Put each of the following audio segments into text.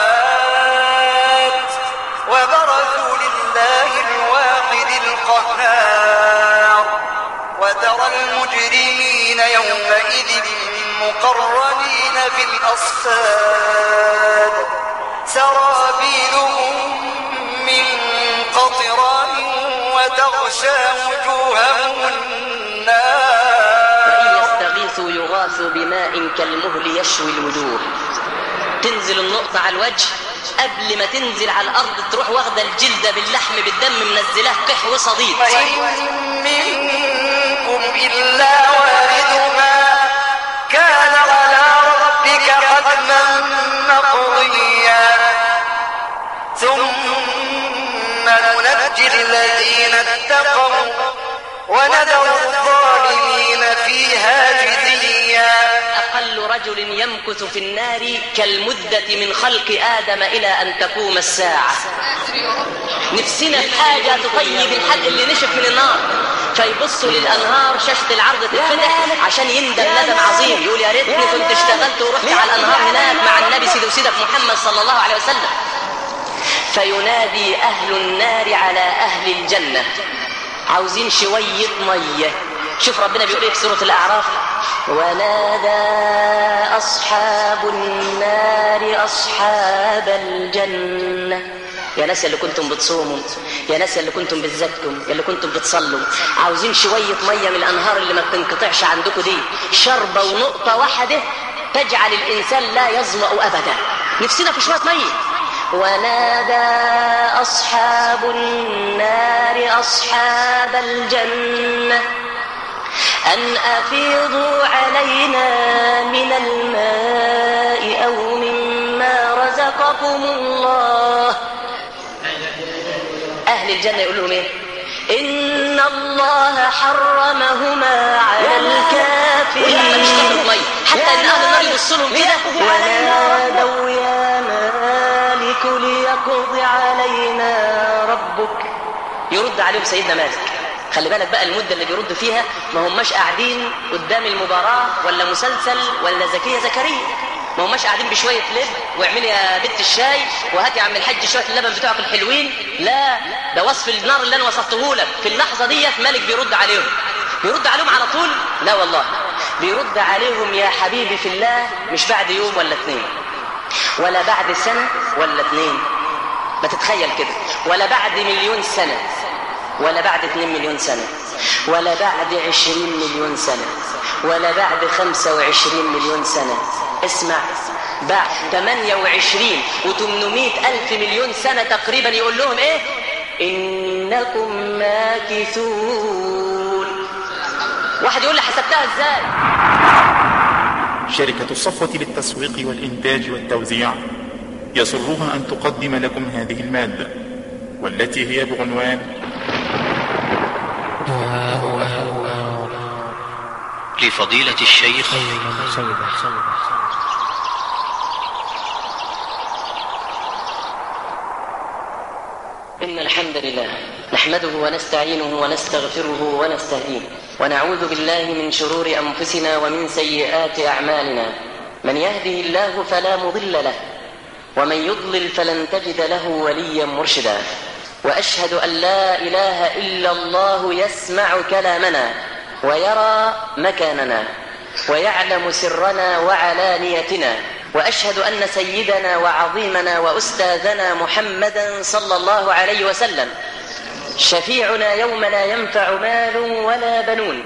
والسماوات وبرزوا لله الواحد القهار وترى المجرمين يومئذ مقرنين في الأصفاد سرابيلهم من قطران وتغشى وجوههم النار يستغيثوا يغاثوا بماء كالمهل يشوي الوجوه تنزل النقطة على الوجه قبل ما تنزل على الأرض تروح واخدة الجلدة باللحم بالدم منزلاه قح وصديد وإن منكم إلا واردها كان على ربك حتما مقضيا. ثم ننجي الذين اتقوا رجل يمكث في النار كالمدة من خلق آدم إلى أن تقوم الساعة. نفسنا في حاجة تطيب الحلق اللي نشف من النار فيبصوا للأنهار شاشة العرض تتفتح عشان يندم ندم عظيم. يقول يا ريتني كنت اشتغلت ورحت على الأنهار هناك مع النبي سيد وسيدك محمد صلى الله عليه وسلم. فينادي أهل النار على أهل الجنة. عاوزين شوية مية. شوف ربنا بيقول إيه في سورة الأعراف؟ ونادى أصحاب النار أصحاب الجنة. يا ناس اللي كنتم بتصوموا يا ناس اللي كنتم بتزكوا يا اللي كنتم بتصلوا. عاوزين شوية مية من الأنهار اللي ما بتنقطعش عندكم دي. شربة ونقطة واحدة تجعل الإنسان لا يظمأ أبدا. نفسنا في شوية مية. ونادى أصحاب النار أصحاب الجنة. أن أفيضوا علينا من الماء أو مما رزقكم الله. أهل الجنة يقول لهم إيه؟ إن الله حرمهما على الكافرين. حتى إن أهل النار يبصوا لهم كده ونادوا يا مالك ليقض علينا ربك. يرد عليهم سيدنا مالك. خلي بالك بقى المدة اللي بيرد فيها ما هماش قاعدين قدام المباراة ولا مسلسل ولا زكية زكريا. ما هماش قاعدين بشوية لب واعملي يا بنت الشاي وهاتي يا عم الحاج شوية اللبن بتوعك الحلوين. لا ده وصف النار اللي أنا وصفته لك. في اللحظة ديت مالك بيرد عليهم. بيرد عليهم على طول؟ لا والله. بيرد عليهم يا حبيبي في الله مش بعد يوم ولا اتنين. ولا بعد سنة ولا اتنين. ما تتخيل كده. ولا بعد مليون سنة. ولا بعد 2 مليون سنة ولا بعد 20 مليون سنة ولا بعد 25 مليون سنة. اسمع بعد 28 و800 ألف مليون سنة تقريبا يقول لهم إيه؟ إنكم ماكثون. واحد يقول لي حسبتها إزاي؟ شركة الصفوة للتسويق والإنتاج والتوزيع. يسرها أن تقدم لكم هذه المادة والتي هي بعنوان لفضيلة الشيخ. إن الحمد لله نحمده ونستعينه ونستغفره ونستهديه ونعوذ بالله من شرور أنفسنا ومن سيئات أعمالنا. من يهده الله فلا مضل له ومن يضلل فلن تجد له وليا مرشدا. وأشهد أن لا إله إلا الله يسمع كلامنا ويرى مكاننا ويعلم سرنا وعلانيتنا وأشهد أن سيدنا وعظيمنا وأستاذنا محمدا صلى الله عليه وسلم شفيعنا يوم لا ينفع مال ولا بنون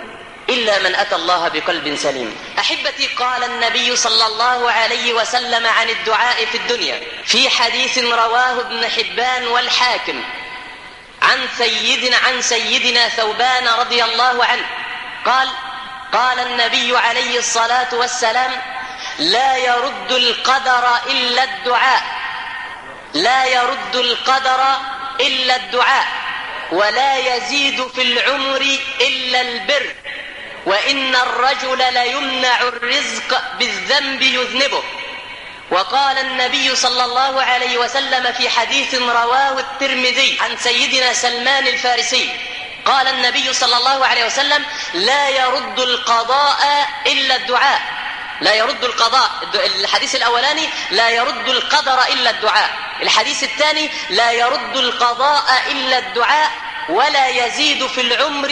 إلا من أتى الله بقلب سليم. أحبتي قال النبي صلى الله عليه وسلم عن الدعاء في الدنيا في حديث رواه ابن حبان والحاكم. عن سيدنا عن سيدنا ثوبان رضي الله عنه. قال قال النبي عليه الصلاة والسلام لا يرد القدر إلا الدعاء. لا يرد القدر إلا الدعاء. ولا يزيد في العمر إلا البر. وإن الرجل ليمنع الرزق بالذنب يذنبه. وقال النبي صلى الله عليه وسلم في حديث رواه الترمذي عن سيدنا سلمان الفارسي. قال النبي صلى الله عليه وسلم لا يرد القضاء إلا الدعاء. لا يرد القضاء. الحديث الأولاني لا يرد القدر إلا الدعاء. الحديث الثاني لا يرد القضاء إلا الدعاء ولا يزيد في العمر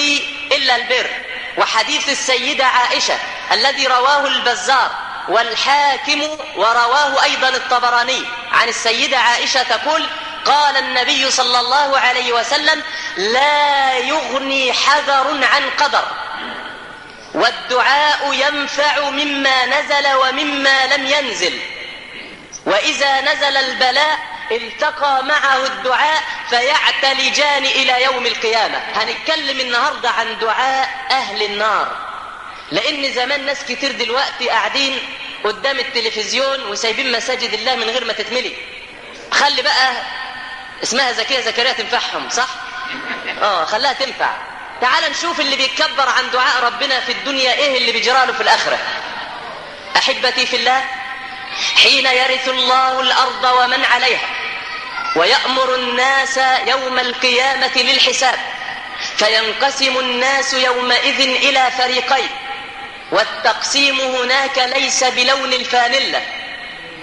إلا البر. وحديث السيدة عائشة الذي رواه البزار والحاكم ورواه أيضا الطبراني عن السيدة عائشة تقول قال النبي صلى الله عليه وسلم لا يغني حذر عن قدر والدعاء ينفع مما نزل ومما لم ينزل وإذا نزل البلاء التقى معه الدعاء فيعتلجان إلى يوم القيامة. هنتكلم النهاردة عن دعاء أهل النار. لأن زمان ناس كتير دلوقتي قاعدين قدام التلفزيون وسايبين مساجد الله من غير ما تتملي. خلي بقى اسمها زكية زكريا تنفعهم صح؟ آه خلاها تنفع. تعال نشوف اللي بيتكبر عن دعاء ربنا في الدنيا إيه اللي بيجراله في الآخرة. أحبتي في الله حين يرث الله الأرض ومن عليها ويأمر الناس يوم القيامة للحساب فينقسم الناس يومئذ إلى فريقين. والتقسيم هناك ليس بلون الفانلة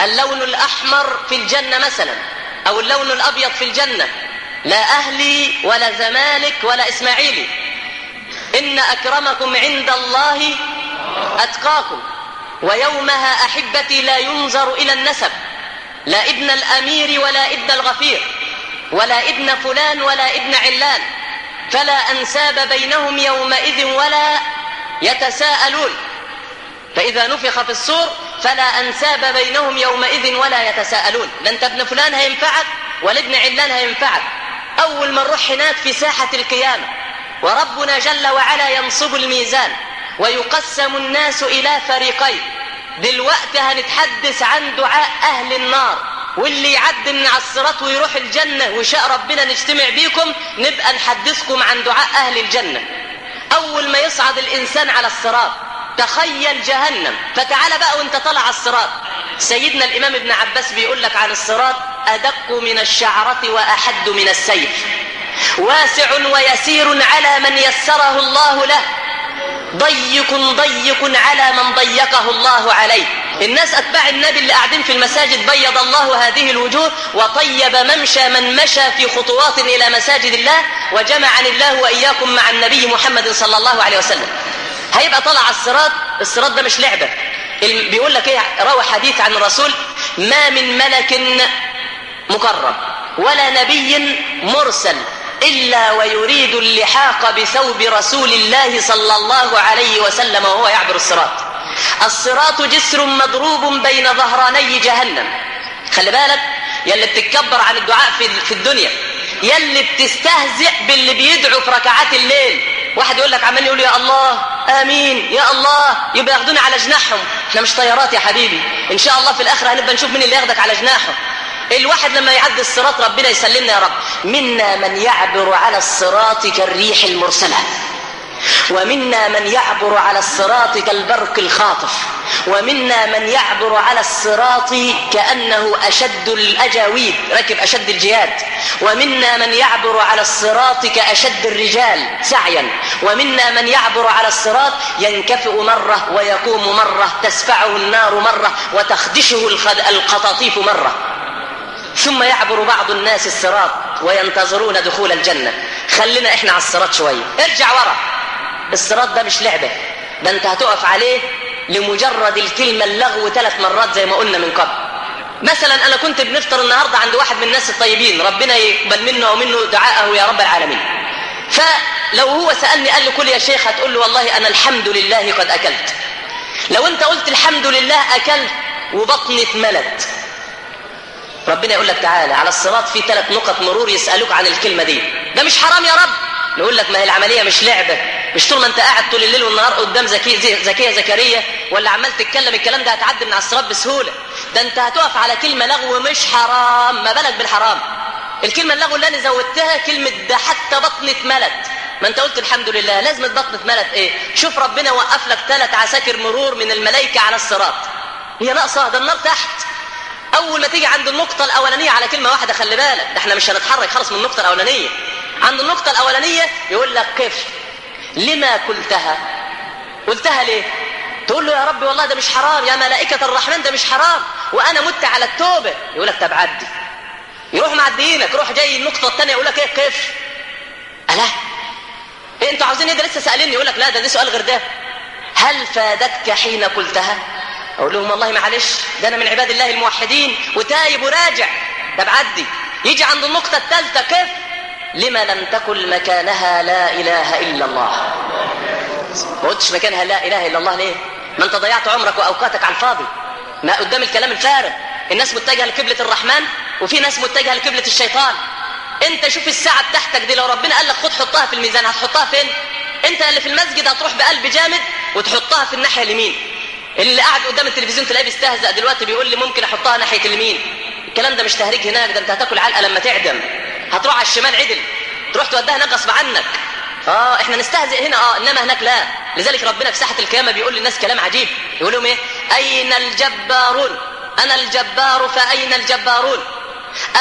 اللون الأحمر في الجنة مثلا أو اللون الأبيض في الجنة. لا أهلي ولا زمالك ولا إسماعيلي. إن أكرمكم عند الله أتقاكم ويومها أحبتي لا ينظر إلى النسب. لا إبن الأمير ولا إبن الغفير ولا إبن فلان ولا إبن علان. فلا أنساب بينهم يومئذ ولا يتساءلون. فإذا نفخ في الصور فلا أنساب بينهم يومئذ ولا يتساءلون. لا أنت ابن فلان هينفعك ولا ابن علان هينفعك. أول ما نروح هناك في ساحة القيامة. وربنا جل وعلا ينصب الميزان. ويقسم الناس إلى فريقين. دلوقتي هنتحدث عن دعاء أهل النار. واللي يعد من على الصراط ويروح الجنة وشاء ربنا نجتمع بيكم. نبقى نحدثكم عن دعاء أهل الجنة. أول ما يصعد الإنسان على الصراط تخيل جهنم فتعال بقى وانت طالع على الصراط. سيدنا الإمام ابن عباس بيقول لك عن الصراط أدق من الشعرة وأحد من السيف. واسع ويسير على من يسره الله له. ضيق ضيق على من ضيقه الله عليه. الناس أتباع النبي اللي قاعدين في المساجد بيض الله هذه الوجوه وطيب ممشى من مشى في خطوات إلى مساجد الله وجمعني الله وإياكم مع النبي محمد صلى الله عليه وسلم. هيبقى طلع على الصراط الصراط ده مش لعبة. بيقول لك إيه؟ روى حديث عن الرسول ما من ملك مكرم ولا نبي مرسل. إلا ويريد اللحاق بثوب رسول الله صلى الله عليه وسلم وهو يعبر الصراط. الصراط جسر مضروب بين ظهراني جهنم. خلي بالك يلي بتتكبر عن الدعاء في الدنيا يلي بتستهزئ باللي بيدعوا في ركعات الليل. واحد يقول لك عمال يقول يا الله آمين يا الله يبقى ياخدونا على جناحهم. إحنا مش طيارات يا حبيبي. إن شاء الله في الآخرة هنبقى نشوف مين اللي ياخدك على جناحه. الواحد لما يعدي الصراط ربنا يسلمنا يا رب. منا من يعبر على الصراط كالريح المرسلة. ومنا من يعبر على الصراط كالبرق الخاطف. ومنا من يعبر على الصراط كأنه أشد الأجاويد ركب أشد الجياد ومنا من يعبر على الصراط كأشد الرجال سعيا. ومنا من يعبر على الصراط ينكفئ مرة ويقوم مرة تسفعه النار مرة وتخدشه القطاطيف مرة. ثم يعبر بعض الناس الصراط وينتظرون دخول الجنة. خلينا إحنا على الصراط شوية ارجع ورا. الصراط ده مش لعبة. ده أنت هتقف عليه لمجرد الكلمة اللغو ثلاث مرات زي ما قلنا من قبل. مثلا أنا كنت بنفطر النهاردة عند واحد من الناس الطيبين. ربنا يقبل منه ومنه دعاءه يا رب العالمين. لو هو سألني قال لي كل يا شيخ هتقول له والله أنا الحمد لله قد أكلت. لو أنت قلت الحمد لله أكلت وبطني اتملت ربنا يقول لك تعالى على الصراط في ثلاث نقط مرور يسألوك عن الكلمة دي. ده مش حرام يا رب. نقول لك ما هي العملية مش لعبة. مش طول ما انت قاعد طول الليل والنهار قدام زكي زكية زكريا ولا عمال تتكلم الكلام ده هتعدي من على الصراط بسهولة. ده انت هتقف على كلمة لغو مش حرام. ما بالك بالحرام؟ الكلمة اللغو اللي أنا زودتها كلمة ده حتى بطني اتملت. ما انت قلت الحمد لله. لازم البطن اتملت إيه؟ شوف ربنا وقف لك ثلاث عساكر مرور من الملائكة على الصراط. هي ناقصة. ده النار تحت. أول ما تيجي عند النقطة الأولانية على كلمة واحدة خلي بالك. ده إحنا مش هنتحرك خالص من النقطة الأولانية. عند النقطة الأولانية يقول لك كيف؟ لما قلتها. قلتها ليه؟ تقول له يا ربي والله ده مش حرام يا ملائكة الرحمن ده مش حرام وأنا مت على التوبة. يقول لك طب عدي. يروح معديينك روح جاي النقطة الثانية يقول لك إيه؟ كيف؟ ألا؟ إيه أنتوا عاوزين إيه ده؟ لسه سألني. يقول لك لا ده ده سؤال غير ده. هل فادتك حين قلتها؟ أقول لهم والله معلش ده أنا من عباد الله الموحدين وتايب وراجع. طب عدي يجي عند النقطة الثالثة كيف؟ لما لم تكن مكانها لا إله إلا الله. ما قلتش مكانها لا إله إلا الله ليه؟ ما أنت ضيعت عمرك وأوقاتك على الفاضي. ما قدام الكلام الفارغ. الناس متجهة لقبله الرحمن وفي ناس متجهة لقبله الشيطان. أنت شوف الساعة بتاعتك دي لو ربنا قال لك خد حطها في الميزان هتحطها فين؟ أنت اللي في المسجد هتروح بقلب جامد وتحطها في الناحية اليمين. اللي قاعد قدام التلفزيون تلاقيه بيستهزأ دلوقتي بيقول لي ممكن أحطها ناحية اليمين. الكلام ده مش تهريج هناك ده أنت هتاكل علقة لما تعدم. هتروح على الشمال عدل. تروح توديها هناك غصب عنك. آه إحنا نستهزئ هنا. آه إنما هناك لا. لذلك ربنا في ساحة القيامة بيقول للناس كلام عجيب. يقول لهم إيه؟ أين الجبارون؟ أنا الجبار فأين الجبارون؟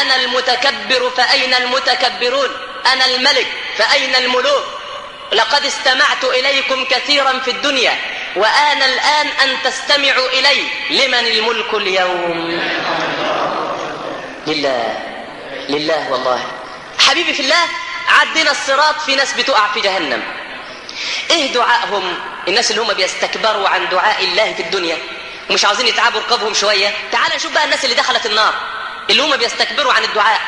أنا المتكبر فأين المتكبرون؟ أنا الملك فأين الملوك؟ لقد استمعت إليكم كثيرا في الدنيا. وآن الآن أن تستمعوا إلي. لمن الملك اليوم؟ لله. لله والله. حبيبي في الله عدينا الصراط في ناس بتقع في جهنم. إيه دعائهم؟ الناس اللي هم بيستكبروا عن دعاء الله في الدنيا. ومش عاوزين يتعبوا رقابهم شوية. تعال نشوف بقى الناس اللي دخلت النار. اللي هم بيستكبروا عن الدعاء.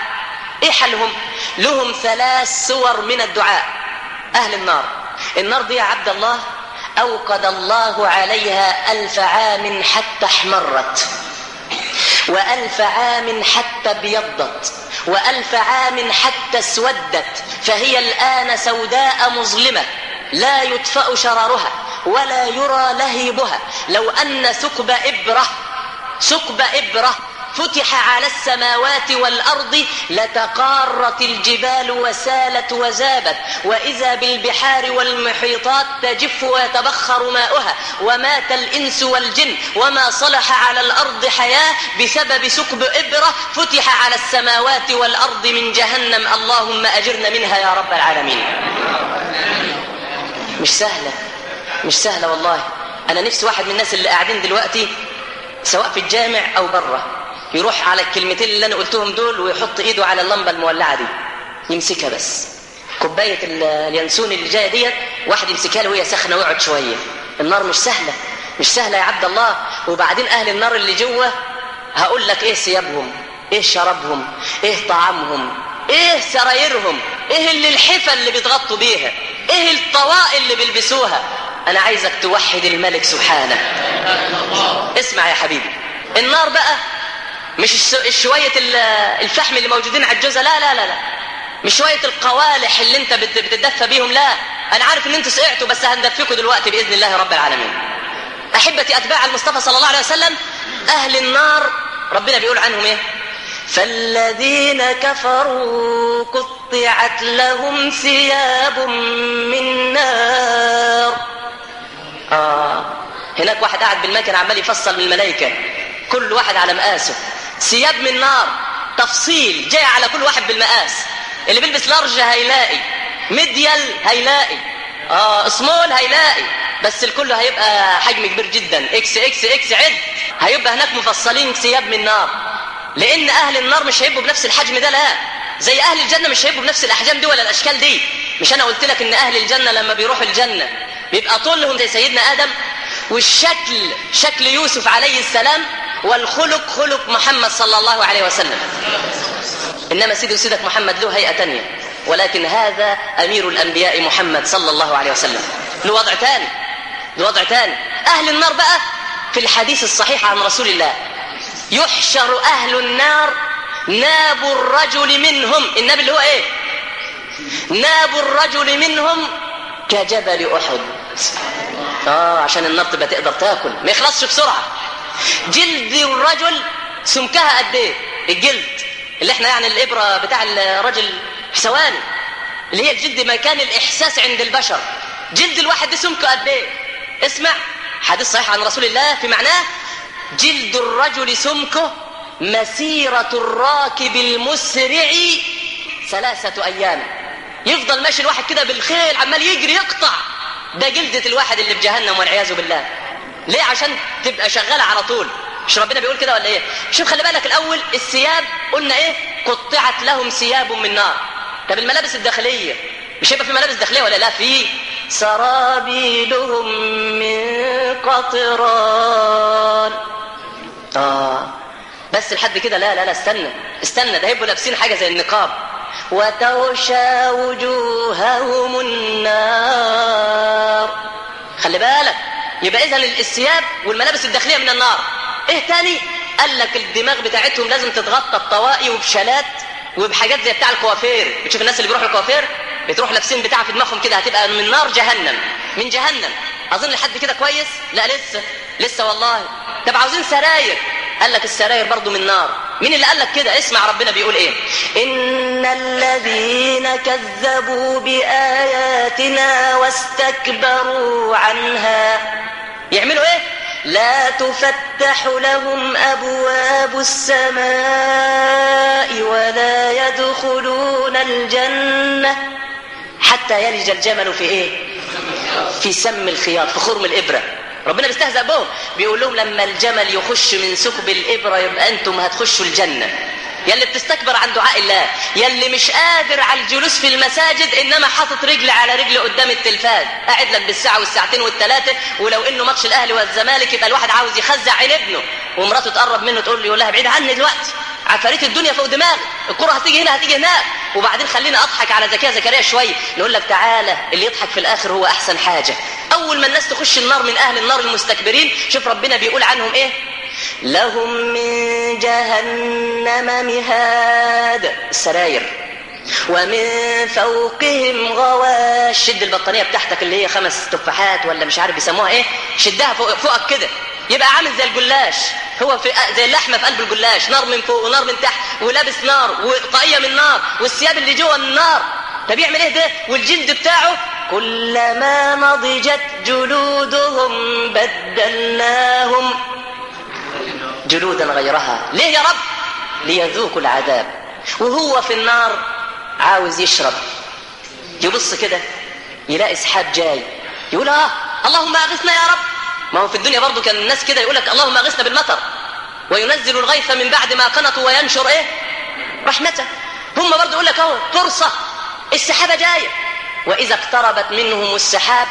إيه حلهم لهم ثلاث صور من الدعاء. أهل النار. النار دي يا عبد الله أوقد الله عليها ألف عام حتى احمرت وألف عام حتى ابيضت وألف عام حتى اسودت فهي الآن سوداء مظلمة لا يطفأ شرارها ولا يرى لهيبها. لو أن ثقب إبرة ثقب إبرة فتح على السماوات والأرض لتقارت الجبال وسالت وزابت وإذا بالبحار والمحيطات تجف ويتبخر ماؤها ومات الإنس والجن وما صلح على الأرض حياة بسبب ثقب إبرة فتح على السماوات والأرض من جهنم. اللهم أجرنا منها يا رب العالمين. مش سهلة مش سهلة والله. أنا نفسي واحد من الناس اللي قاعدين دلوقتي سواء في الجامع أو بره يروح على الكلمتين اللي أنا قلتهم دول ويحط إيده على اللمبة المولعة دي. يمسكها بس. كوباية اليانسون اللي جاية ديت واحد يمسكها له وهي سخنة ويقعد شوية. النار مش سهلة. مش سهلة يا عبد الله. وبعدين أهل النار اللي جوه هقول لك إيه ثيابهم إيه شرابهم إيه طعامهم إيه سرايرهم إيه اللي الحفه اللي بيتغطوا بيها إيه الطواقي اللي بيلبسوها. أنا عايزك توحد الملك سبحانه. اسمع يا حبيبي. النار بقى مش شوية الفحم اللي موجودين على الجوزة لا لا لا لا. مش شوية القوالح اللي انت بتتدفى بيهم؟ لا. أنا عارف إن أنتوا سقعتوا بس هندفيكوا دلوقتي بإذن الله رب العالمين. أحبتي أتباع المصطفى صلى الله عليه وسلم أهل النار ربنا بيقول عنهم إيه؟ فالذين كفروا قطعت لهم ثياب من نار. آه. هناك واحد قاعد بالمكنة عمال يفصل من الملائكة. كل واحد على مقاسه ثياب من نار. تفصيل جاي على كل واحد بالمقاس. اللي بيلبس large هيلاقي medium هيلاقي آه سمول هيلاقي. بس الكل هيبقى حجم كبير جدا. X X X عد. هيبقى هناك مفصلين ثياب من نار. لأن أهل النار مش هيبقوا بنفس الحجم ده لا. زي أهل الجنة مش هيبقوا بنفس الأحجام دي ولا الأشكال دي. مش أنا قلت لك إن أهل الجنة لما بيروحوا الجنة بيبقى طولهم زي سيدنا آدم والشكل شكل يوسف عليه السلام والخلق خلق محمد صلى الله عليه وسلم. إنما سيدي وسيدك محمد له هيئة تانية. ولكن هذا أمير الأنبياء محمد صلى الله عليه وسلم. له وضع تاني. له وضع تاني. أهل النار بقى في الحديث الصحيح عن رسول الله. يحشر أهل النار ناب الرجل منهم. الناب اللي هو إيه؟ ناب الرجل منهم كجبل أحد. آه عشان النار تبقى تقدر تاكل. ما يخلصش بسرعة. جلد الرجل سمكها قد إيه؟ الجلد اللي إحنا يعني الإبرة بتاع الرجل ثواني. اللي هي الجلد مكان الإحساس عند البشر. جلد الواحد ده سمكه قد إيه؟ اسمع. حديث صحيح عن رسول الله في معناه جلد الرجل سمكه مسيرة الراكب المسرع ثلاثة أيام. يفضل ماشي الواحد كده بالخيل عمال يجري يقطع. ده جلدة الواحد اللي في جهنم والعياذ بالله. ليه؟ عشان تبقى شغالة على طول. مش ربنا بيقول كده ولا إيه؟ شوف خلي بالك الأول الثياب قلنا إيه؟ قطعت لهم ثياب من نار. طب الملابس الداخلية مش هيبقى في ملابس داخلية ولا لا؟ في سرابيلهم من قطران. آه. بس لحد كده لا لا لا استنى استنى ده هيبقوا لابسين حاجة زي النقاب. وتغشى وجوههم النار. خلي بالك يبقى اذا الثياب والملابس الداخلية من النار. إيه تاني؟ قال لك الدماغ بتاعتهم لازم تتغطى بطواقي وبشالات وبحاجات زي بتاع الكوافير. بتشوف الناس اللي بيروحوا الكوافير؟ بتروح لابسين بتاع في دماغهم كده هتبقى من نار جهنم. من جهنم. اظن لحد كده كويس؟ لا لسه. لسه والله. طب عاوزين سراير؟ قال لك السراير برضو من نار. مين اللي قال لك كده؟ اسمع ربنا بيقول إيه؟ إن الذين كذبوا بآياتنا واستكبروا عنها. يعملوا إيه؟ لا تفتح لهم أبواب السماء ولا يدخلون الجنة. حتى يلج الجمل في إيه؟ في سم الخياط في خرم الإبرة. ربنا بيستهزأ بهم. بيقول لهم لما الجمل يخش من ثقب الإبرة يبقى أنتم هتخشوا الجنة. يلي بتستكبر عن دعاء الله يلي مش قادر على الجلوس في المساجد إنما حاطط رجل على رجل قدام التلفاز. قاعد لك بالساعة والساعتين والثلاثه ولو إنه ماتش الأهلي والزمالك يبقى الواحد عاوز يخزع عين ابنه. ومراته تقرب منه تقول له يقول لها بعيد عني دلوقتي. عفاريت الدنيا فوق دماغي. الكرة هتيجي هنا هتيجي هناك وبعدين خلينا أضحك على زكيه زكريا شوية نقول لك تعالى اللي يضحك في الآخر هو أحسن حاجة. أول ما الناس تخش النار من أهل النار المستكبرين شوف ربنا بيقول عنهم إيه؟ لهم من جهنم مهاد. السراير ومن فوقهم غواش. شد البطانية بتاعتك اللي هي خمس تفاحات ولا مش عارف بيسموها إيه. شدها فوق فوقك كده. يبقى عامل زي الجلاش. هو في زي اللحمة في قلب الجلاش. نار من فوق ونار من تحت. ولابس نار. وطاقية من نار والثياب اللي جوه من نار طب يعمل إيه ده؟ والجلد بتاعه. كلما نضجت جلودهم بدلناهم. جلودا غيرها. ليه يا رب؟ ليذوقوا العذاب. وهو في النار عاوز يشرب. يبص كده يلاقي سحاب جاي. يقول آه اللهم أغثنا يا رب. ما هو في الدنيا برضو كان الناس كده يقول لك اللهم أغثنا بالمطر. وينزل الغيث من بعد ما قنطوا وينشر إيه؟ رحمته. هم برضو يقول لك أهو فرصة. السحابة جاية. وإذا اقتربت منهم السحاب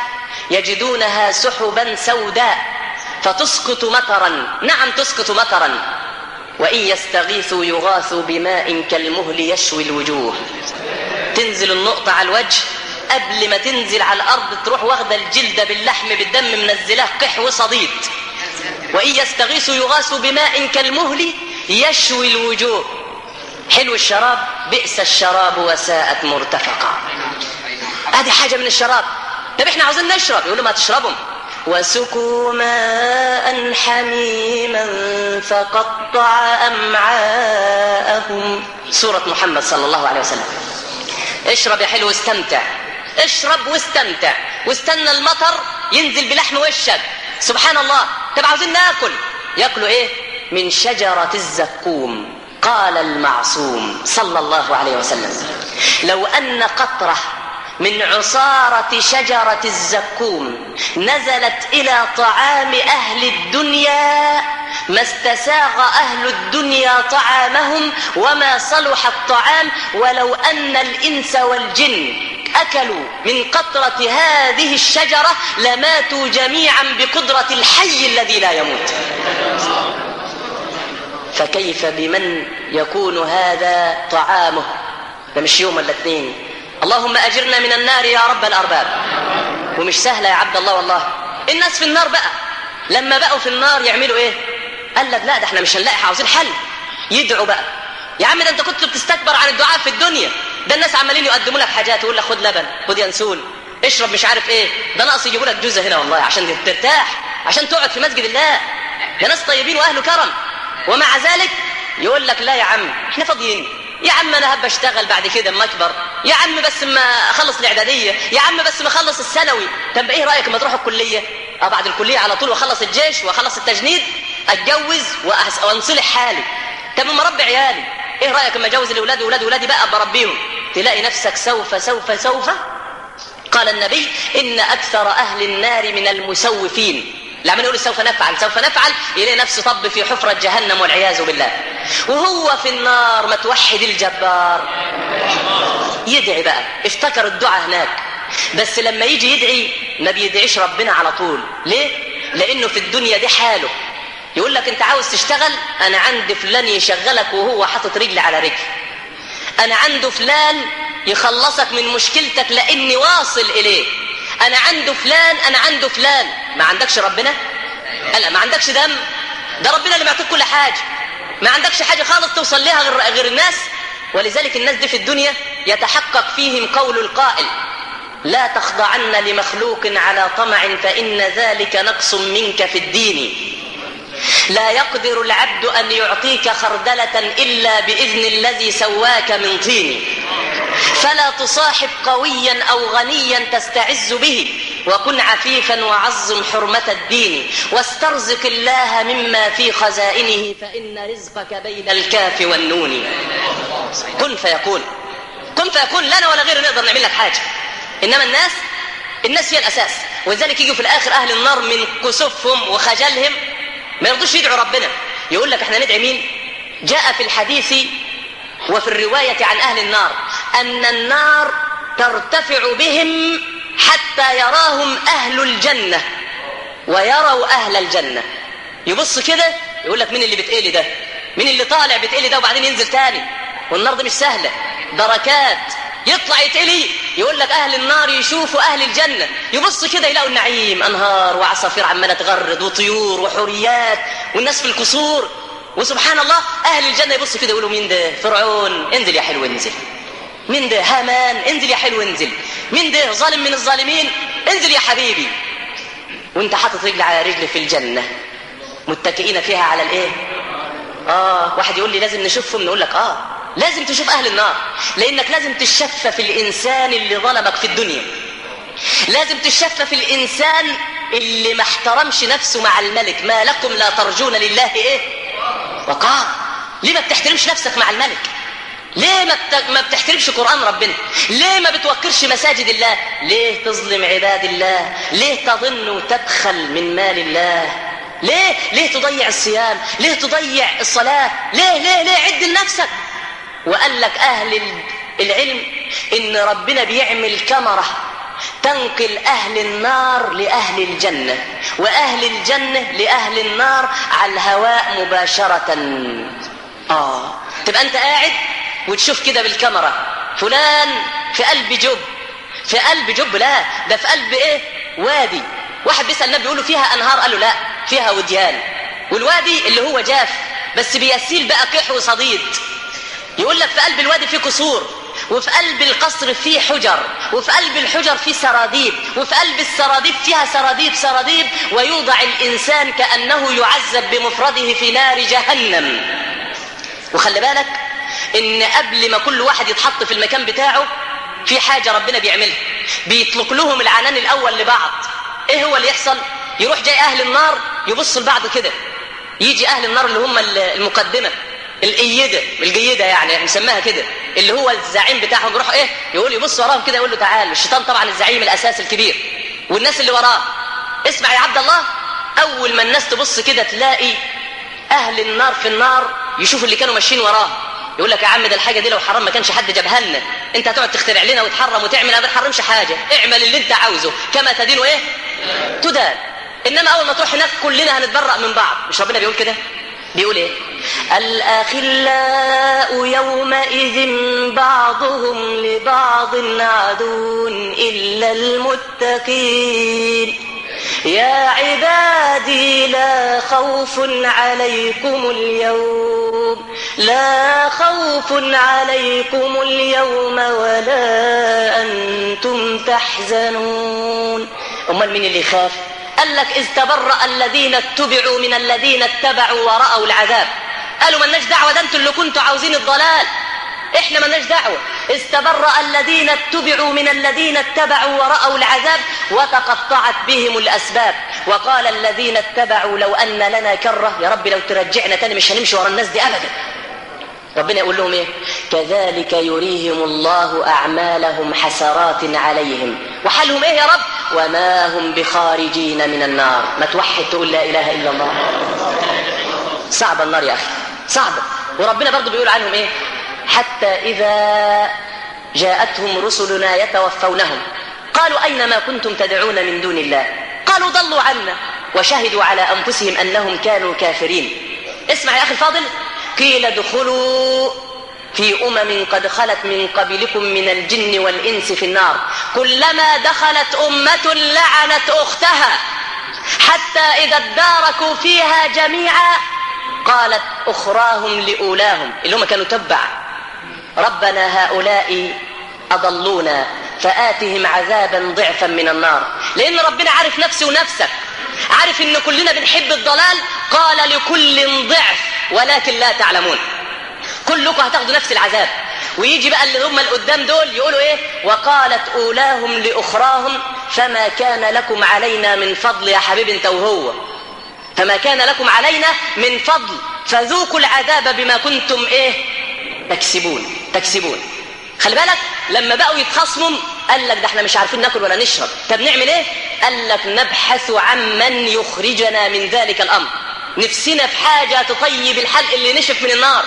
يجدونها سحبا سوداء. فتسقط مطرا. نعم تسقط مطرا. وإن يستغيثوا يغاثوا بماء كالمهل يشوي الوجوه. تنزل النقطة على الوجه. قبل ما تنزل على الأرض تروح واخدة الجلدة باللحم بالدم منزلاه قح وصديد وإن يستغيثوا يغاثوا بماء كالمهل يشوي الوجوه. حلو الشراب؟ بئس الشراب وساءت مرتفقا. ادي حاجة من الشراب. طب إحنا عاوزين نشرب. يقولوا ما تشربهم. وسكوا ماء حميما فقطع أمعاءهم. سورة محمد صلى الله عليه وسلم. اشرب يا حلو واستمتع. اشرب واستمتع. واستنى المطر ينزل بلحم وشك سبحان الله. طب عاوزين ناكل. ياكلوا إيه؟ من شجرة الزقوم. قال المعصوم صلى الله عليه وسلم. لو أن قطرة من عصارة شجرة الزقوم نزلت إلى طعام أهل الدنيا ما استساغ أهل الدنيا طعامهم وما صلح الطعام ولو أن الإنس والجن أكلوا من قطرة هذه الشجرة لماتوا جميعا بقدرة الحي الذي لا يموت. فكيف بمن يكون هذا طعامه؟ مش يوم ولا اثنين اللهم أجرنا من النار يا رب الأرباب. ومش سهلة يا عبد الله والله. الناس في النار بقى. لما بقوا في النار يعملوا إيه؟ قال لك لا ده إحنا مش هنلاقي عاوزين حل. يدعوا بقى. يا عم ده أنت كنت بتستكبر عن الدعاء في الدنيا. ده الناس عمالين يقدموا لك حاجات يقول لك خد لبن خد ينسون. اشرب مش عارف إيه. ده ناقص يجيبوا لك جوزة هنا والله عشان ترتاح عشان تقعد في مسجد الله. ده ناس طيبين وأهل كرم. ومع ذلك يقول لك لا يا عم إحنا فاضيين. يا عم أنا هبقى أشتغل بعد كده اما أكبر. يا عم بس ما أخلص الإعدادية. يا عم بس ما أخلص الثانوي. طب إيه رأيك اما تروح الكلية؟ آه بعد الكلية على طول وأخلص الجيش وأخلص التجنيد أتجوز وأنصلح حالي. طب اما أربي عيالي. إيه رأيك اما أجوز الأولاد واولاد ولادي بقى؟ بربيهم. تلاقي نفسك سوف سوف سوف؟ قال النبي إن أكثر أهل النار من المسوفين. لما يقول سوف نفعل سوف نفعل يلاقي نفسه طب في حفرة جهنم والعياذ بالله. وهو في النار ما توحد الجبار. يدعي بقى افتكر الدعاء هناك. بس لما يجي يدعي ما بيدعيش ربنا على طول. ليه؟ لأنه في الدنيا دي حاله. يقول لك أنت عاوز تشتغل؟ أنا عندي فلان يشغلك وهو حاطط رجل على رجل. أنا عنده فلان يخلصك من مشكلتك لأني واصل إليه. أنا عنده فلان أنا عنده فلان. ما عندكش ربنا؟ لا ما عندكش دم ده ربنا اللي معطيك كل حاجة. ما عندكش حاجة خالص توصل لها غير, غير الناس؟ ولذلك الناس دي في الدنيا يتحقق فيهم قول القائل لا تخضعن لمخلوق على طمع فإن ذلك نقص منك في الدين. لا يقدر العبد أن يعطيك خردلة إلا بإذن الذي سواك من طين. فلا تصاحب قويا أو غنيا تستعز به وكن عفيفا وعظم حرمة الدين. واسترزق الله مما في خزائنه فإن رزقك بين الكاف والنون. كن فيكون. كن فيكون. لا أنا ولا غير نقدر نعمل لك حاجة. إنما الناس الناس هي الأساس. ولذلك يجوا في الآخر أهل النار من كسوفهم وخجلهم. ما يرضوش يدعوا ربنا. يقول لك إحنا ندعي مين؟ جاء في الحديث وفي الرواية عن أهل النار أن النار ترتفع بهم حتى يراهم أهل الجنة ويروا أهل الجنة. يبص كده يقول لك مين اللي بتقلي ده؟ مين اللي طالع بتقلي ده وبعدين ينزل تاني؟ والنار دي مش سهلة. دركات. يطلع يتقلي يقول لك أهل النار يشوفوا أهل الجنة يبص كده يلاقوا النعيم أنهار وعصافير عمالة تغرد وطيور وحوريات والناس في القصور وسبحان الله أهل الجنة يبص كده يقولوا مين ده؟ فرعون انزل يا حلو انزل. مين ده؟ هامان انزل يا حلو انزل. مين ده؟ ظالم من الظالمين انزل يا حبيبي. وانت حاطط رجل على رجل في الجنة. متكئين فيها على الإيه؟ آه واحد يقول لي لازم نشوفهم نقول لك آه. لازم تشوف أهل النار لأنك لازم تشفى في الإنسان اللي ظلمك في الدنيا. لازم تشفى في الإنسان اللي ما احترمش نفسه مع الملك. ما لكم لا ترجون لله إيه؟ وقار. ليه ما بتحترمش نفسك مع الملك؟ ليه ما ما بتحترمش قرآن ربنا؟ ليه ما بتوكرش مساجد الله؟ ليه تظلم عباد الله؟ ليه تظن وتبخل من مال الله؟ ليه؟ ليه تضيع الصيام؟ ليه تضيع الصلاة؟ ليه؟ ليه؟ ليه؟ عد لنفسك. وقال لك أهل ال- العلم إن ربنا بيعمل كاميرا تنقل أهل النار لأهل الجنة وأهل الجنة لأهل النار على الهواء مباشرة. آه تبقى أنت قاعد وتشوف كده بالكاميرا فلان في قلب جب في قلب جب لا ده في قلب إيه؟ وادي. واحد بيسأل النبي بيقول له فيها أنهار؟ قال له لا فيها وديان. والوادي اللي هو جاف بس بيسيل بقى قح وصديد. يقول لك في قلب الوادي فيه قصور وفي قلب القصر فيه حجر وفي قلب الحجر فيه سراديب وفي قلب السراديب فيها سراديب سراديب ويوضع الإنسان كأنه يعذب بمفرده في نار جهنم. وخلي بالك إن قبل ما كل واحد يتحط في المكان بتاعه في حاجة ربنا بيعملها بيطلق لهم العنان الأول لبعض. إيه هو اللي يحصل؟ يروح جاي أهل النار يبصوا لبعض كده يجي أهل النار اللي هم المقدمة. القيدة الجيدة يعني بنسميها كده اللي هو الزعيم بتاعهم يروح إيه؟ يقول يبص وراهم كده يقول له تعال الشيطان طبعا الزعيم الأساس الكبير. والناس اللي وراه اسمع يا عبد الله أول ما الناس تبص كده تلاقي أهل النار في النار يشوفوا اللي كانوا ماشيين وراه يقول لك يا عم ده الحاجة دي لو حرام ما كانش حد جابها لنا. أنت هتقعد تخترع لنا وتحرم وتعمل أنا ما بتحرمش حاجة. اعمل اللي أنت عاوزه. كما تدين إيه؟ تدان. إنما أول ما تروح هناك كلنا هنتبرأ من بعض. مش ربنا بيقول كده؟ بيقول إيه؟ الأخلاء يومئذ بعضهم لبعض عدو إلا المتقين. يا عبادي لا خوف عليكم اليوم لا خوف عليكم اليوم ولا أنتم تحزنون. أمال مين اللي يخاف؟ قال لك إذ تبرأ الذين اتبعوا من الذين اتبعوا ورأوا العذاب. قالوا ملناش دعوة ده أنتوا اللي كنتوا عاوزين الضلال. إحنا ملناش دعوة. استبرأ الذين اتبعوا من الذين اتبعوا ورأوا العذاب وتقطعت بهم الأسباب. وقال الذين اتبعوا لو أن لنا كرة يا رب لو ترجعنا تاني مش هنمشي ورا الناس دي أبدا. ربنا يقول لهم إيه؟ كذلك يريهم الله أعمالهم حسرات عليهم. وحالهم إيه يا رب؟ وما هم بخارجين من النار. ما توحد تقول لا إله إلا الله. صعبة النار يا أخي. صعبة وربنا برضو بيقول عنهم إيه؟ حتى إذا جاءتهم رسلنا يتوفونهم. قالوا أين ما كنتم تدعون من دون الله؟ قالوا ضلوا عنا وشهدوا على أنفسهم أنهم كانوا كافرين. اسمع يا أخي الفاضل. قيل ادخلوا في أمم قد خلت من قبلكم من الجن والإنس في النار. كلما دخلت أمة لعنت أختها. حتى إذا اداركوا فيها جميعا قالت أخراهم لأولاهم اللي هم كانوا تبع. ربنا هؤلاء أضلونا فآتهم عذابا ضعفا من النار. لأن ربنا عارف نفسي ونفسك. عارف إن كلنا بنحب الضلال. قال لكل ضعف ولكن لا تعلمون. كلكم هتاخدوا نفس العذاب. ويجي بقى اللي هم القدام دول يقولوا إيه؟ وقالت أولاهم لأخراهم فما كان لكم علينا من فضل يا حبيبي أنت وهو. فما كان لكم علينا من فضل فذوقوا العذاب بما كنتم إيه؟ تكسبون تكسبون. خلي بالك لما بقوا يتخاصموا قال لك ده إحنا مش عارفين ناكل ولا نشرب. طب نعمل إيه؟ قال لك نبحث عن من يخرجنا من ذلك الأمر. نفسنا في حاجة تطيب الحلق اللي نشف من النار.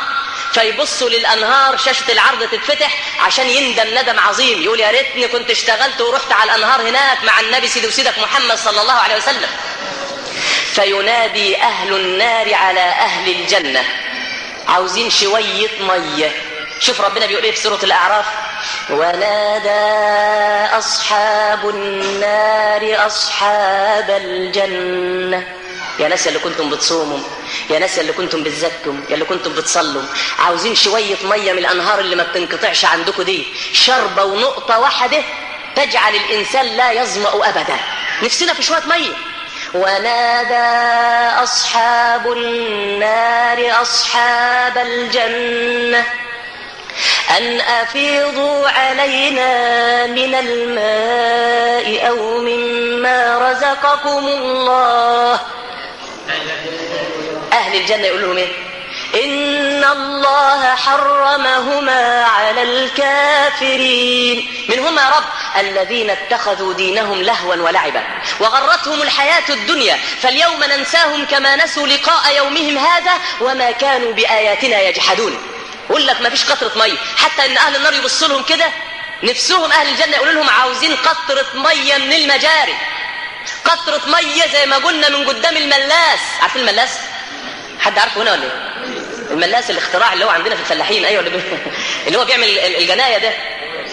فيبصوا للأنهار شاشة العرض تتفتح عشان يندم ندم عظيم. يقول يا ريتني كنت اشتغلت ورحت على الأنهار هناك مع النبي سيدي وسيدك محمد صلى الله عليه وسلم. فينادي أهل النار على أهل الجنة. عاوزين شوية مية. شوف ربنا بيقول إيه في سورة الأعراف؟ ونادى أصحاب النار أصحاب الجنة. يا ناس اللي كنتم بتصوموا. يا ناس اللي كنتم بتزكوا يا اللي كنتم بتصلوا. عاوزين شوية مية من الأنهار اللي ما بتنقطعش عندكم دي. شربة ونقطة واحدة تجعل الإنسان لا يظمأ ابدا. نفسنا في شوية مية. ونادى اصحاب النار اصحاب الجنه أن أفيضوا علينا من الماء أو مما رزقكم الله أهل الجنة يقول لهم إيه؟ إن الله حرمهما على الكافرين. من هما رب الذين اتخذوا دينهم لهوا ولعبا وغرتهم الحياة الدنيا فاليوم ننساهم كما نسوا لقاء يومهم هذا وما كانوا بآياتنا يجحدون. يقول لك ما فيش قطرة مية حتى إن أهل النار يبصوا لهم كده نفسهم أهل الجنة يقولوا لهم عاوزين قطرة مية من المجاري. قطرة مية زي ما قلنا من قدام الملاس. عارفين الملاس؟ حد عارفه هنا ولا إيه؟ الملاس الاختراع اللي هو عندنا في الفلاحين أيوه اللي, هو بيعمل الجناية ده.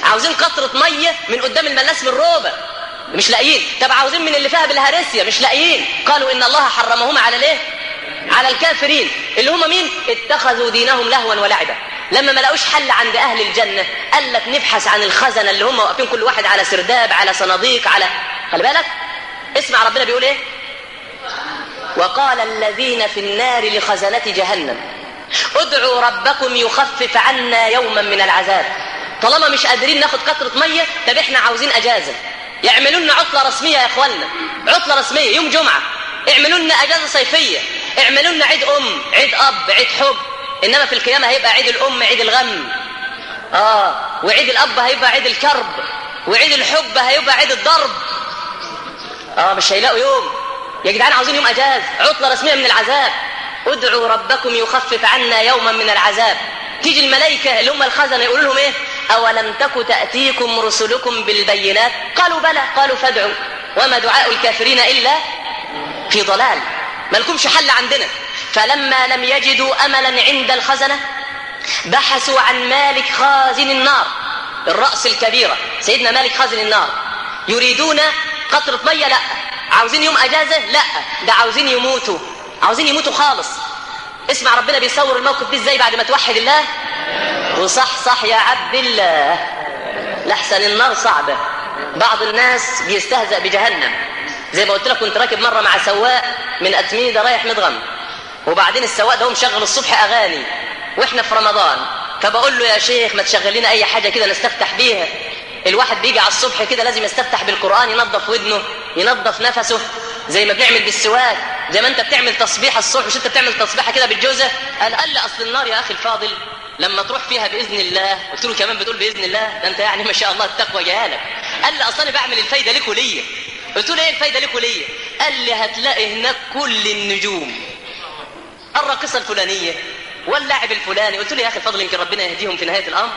عاوزين قطرة مية من قدام الملاس بالروبة مش لاقيين. طب عاوزين من اللي فيها بالهرسية مش لاقيين. قالوا إن الله حرمهما على ليه؟ على الكافرين. اللي هم مين؟ اتخذوا دينهم لهوا ولعبا. لما ما لقوش حل عند أهل الجنة قال لك نبحث عن الخزنه اللي هم واقفين كل واحد على سرداب على صناديق على خلي بالك. اسمع ربنا بيقول إيه؟ وقال الذين في النار لخزنة جهنم ادعوا ربكم يخفف عنا يوما من العذاب. طالما مش قادرين ناخد قطره مية طب إحنا عاوزين أجازة. يعملوا لنا عطلة رسمية يا اخوانا عطلة رسمية يوم جمعة. اعملوا لنا أجازة صيفية. اعملوا لنا عيد أم عيد أب عيد حب. إنما في القيامة هيبقى عيد الأم عيد الغم. آه وعيد الأب هيبقى عيد الكرب. وعيد الحب هيبقى عيد الضرب. آه مش هيلاقوا يوم. يا جدعان عاوزين يوم أجازة عطلة رسمية من العذاب. ادعوا ربكم يخفف عنا يوما من العذاب. تيجي الملائكة اللي هم الخزنة يقولوا لهم إيه؟ أولم تك تأتيكم رسلكم بالبينات؟ قالوا بلى قالوا فادعوا. وما دعاء الكافرين إلا في ضلال. ما لكمش حل عندنا. فلما لم يجدوا أملا عند الخزنة بحثوا عن مالك خازن النار الرأس الكبيرة. سيدنا مالك خازن النار. يريدون قطرة مية؟ لأ. عاوزين يوم أجازة؟ لا ده عاوزين يموتوا. عاوزين يموتوا خالص. اسمع ربنا بيصور الموقف ده إزاي بعد ما توحد الله؟ وصح صح يا عبد الله. لحسن النار صعبة. بعض الناس بيستهزأ بجهنم. زي ما قلت لك كنت راكب مرة مع سواق من أتميدة رايح مدغم. وبعدين السواق ده هو مشغل الصبح أغاني. وإحنا في رمضان. فبقول له يا شيخ ما تشغل لنا أي حاجة كده نستفتح بيها. الواحد بيجي على الصبح كده لازم يستفتح بالقرآن ينظف ودنه. ينظف نفسه زي ما بنعمل بالسواك زي ما انت بتعمل تصبيح الصبح مش انت بتعمل تصبيحة كده بالجوزة؟ قال قال أصل النار يا أخي الفاضل لما تروح فيها بإذن الله قلت له كمان بتقول بإذن الله؟ ده أنت يعني ما شاء الله التقوى جاهلك قال لي أصل أنا بعمل الفايدة لك وليا قلت له إيه الفايدة لك وليا قال لي هتلاقي هناك كل النجوم. الراقصة الفلانية واللاعب الفلاني. قلت له يا أخي الفضل يمكن ربنا يهديهم في نهاية الأمر.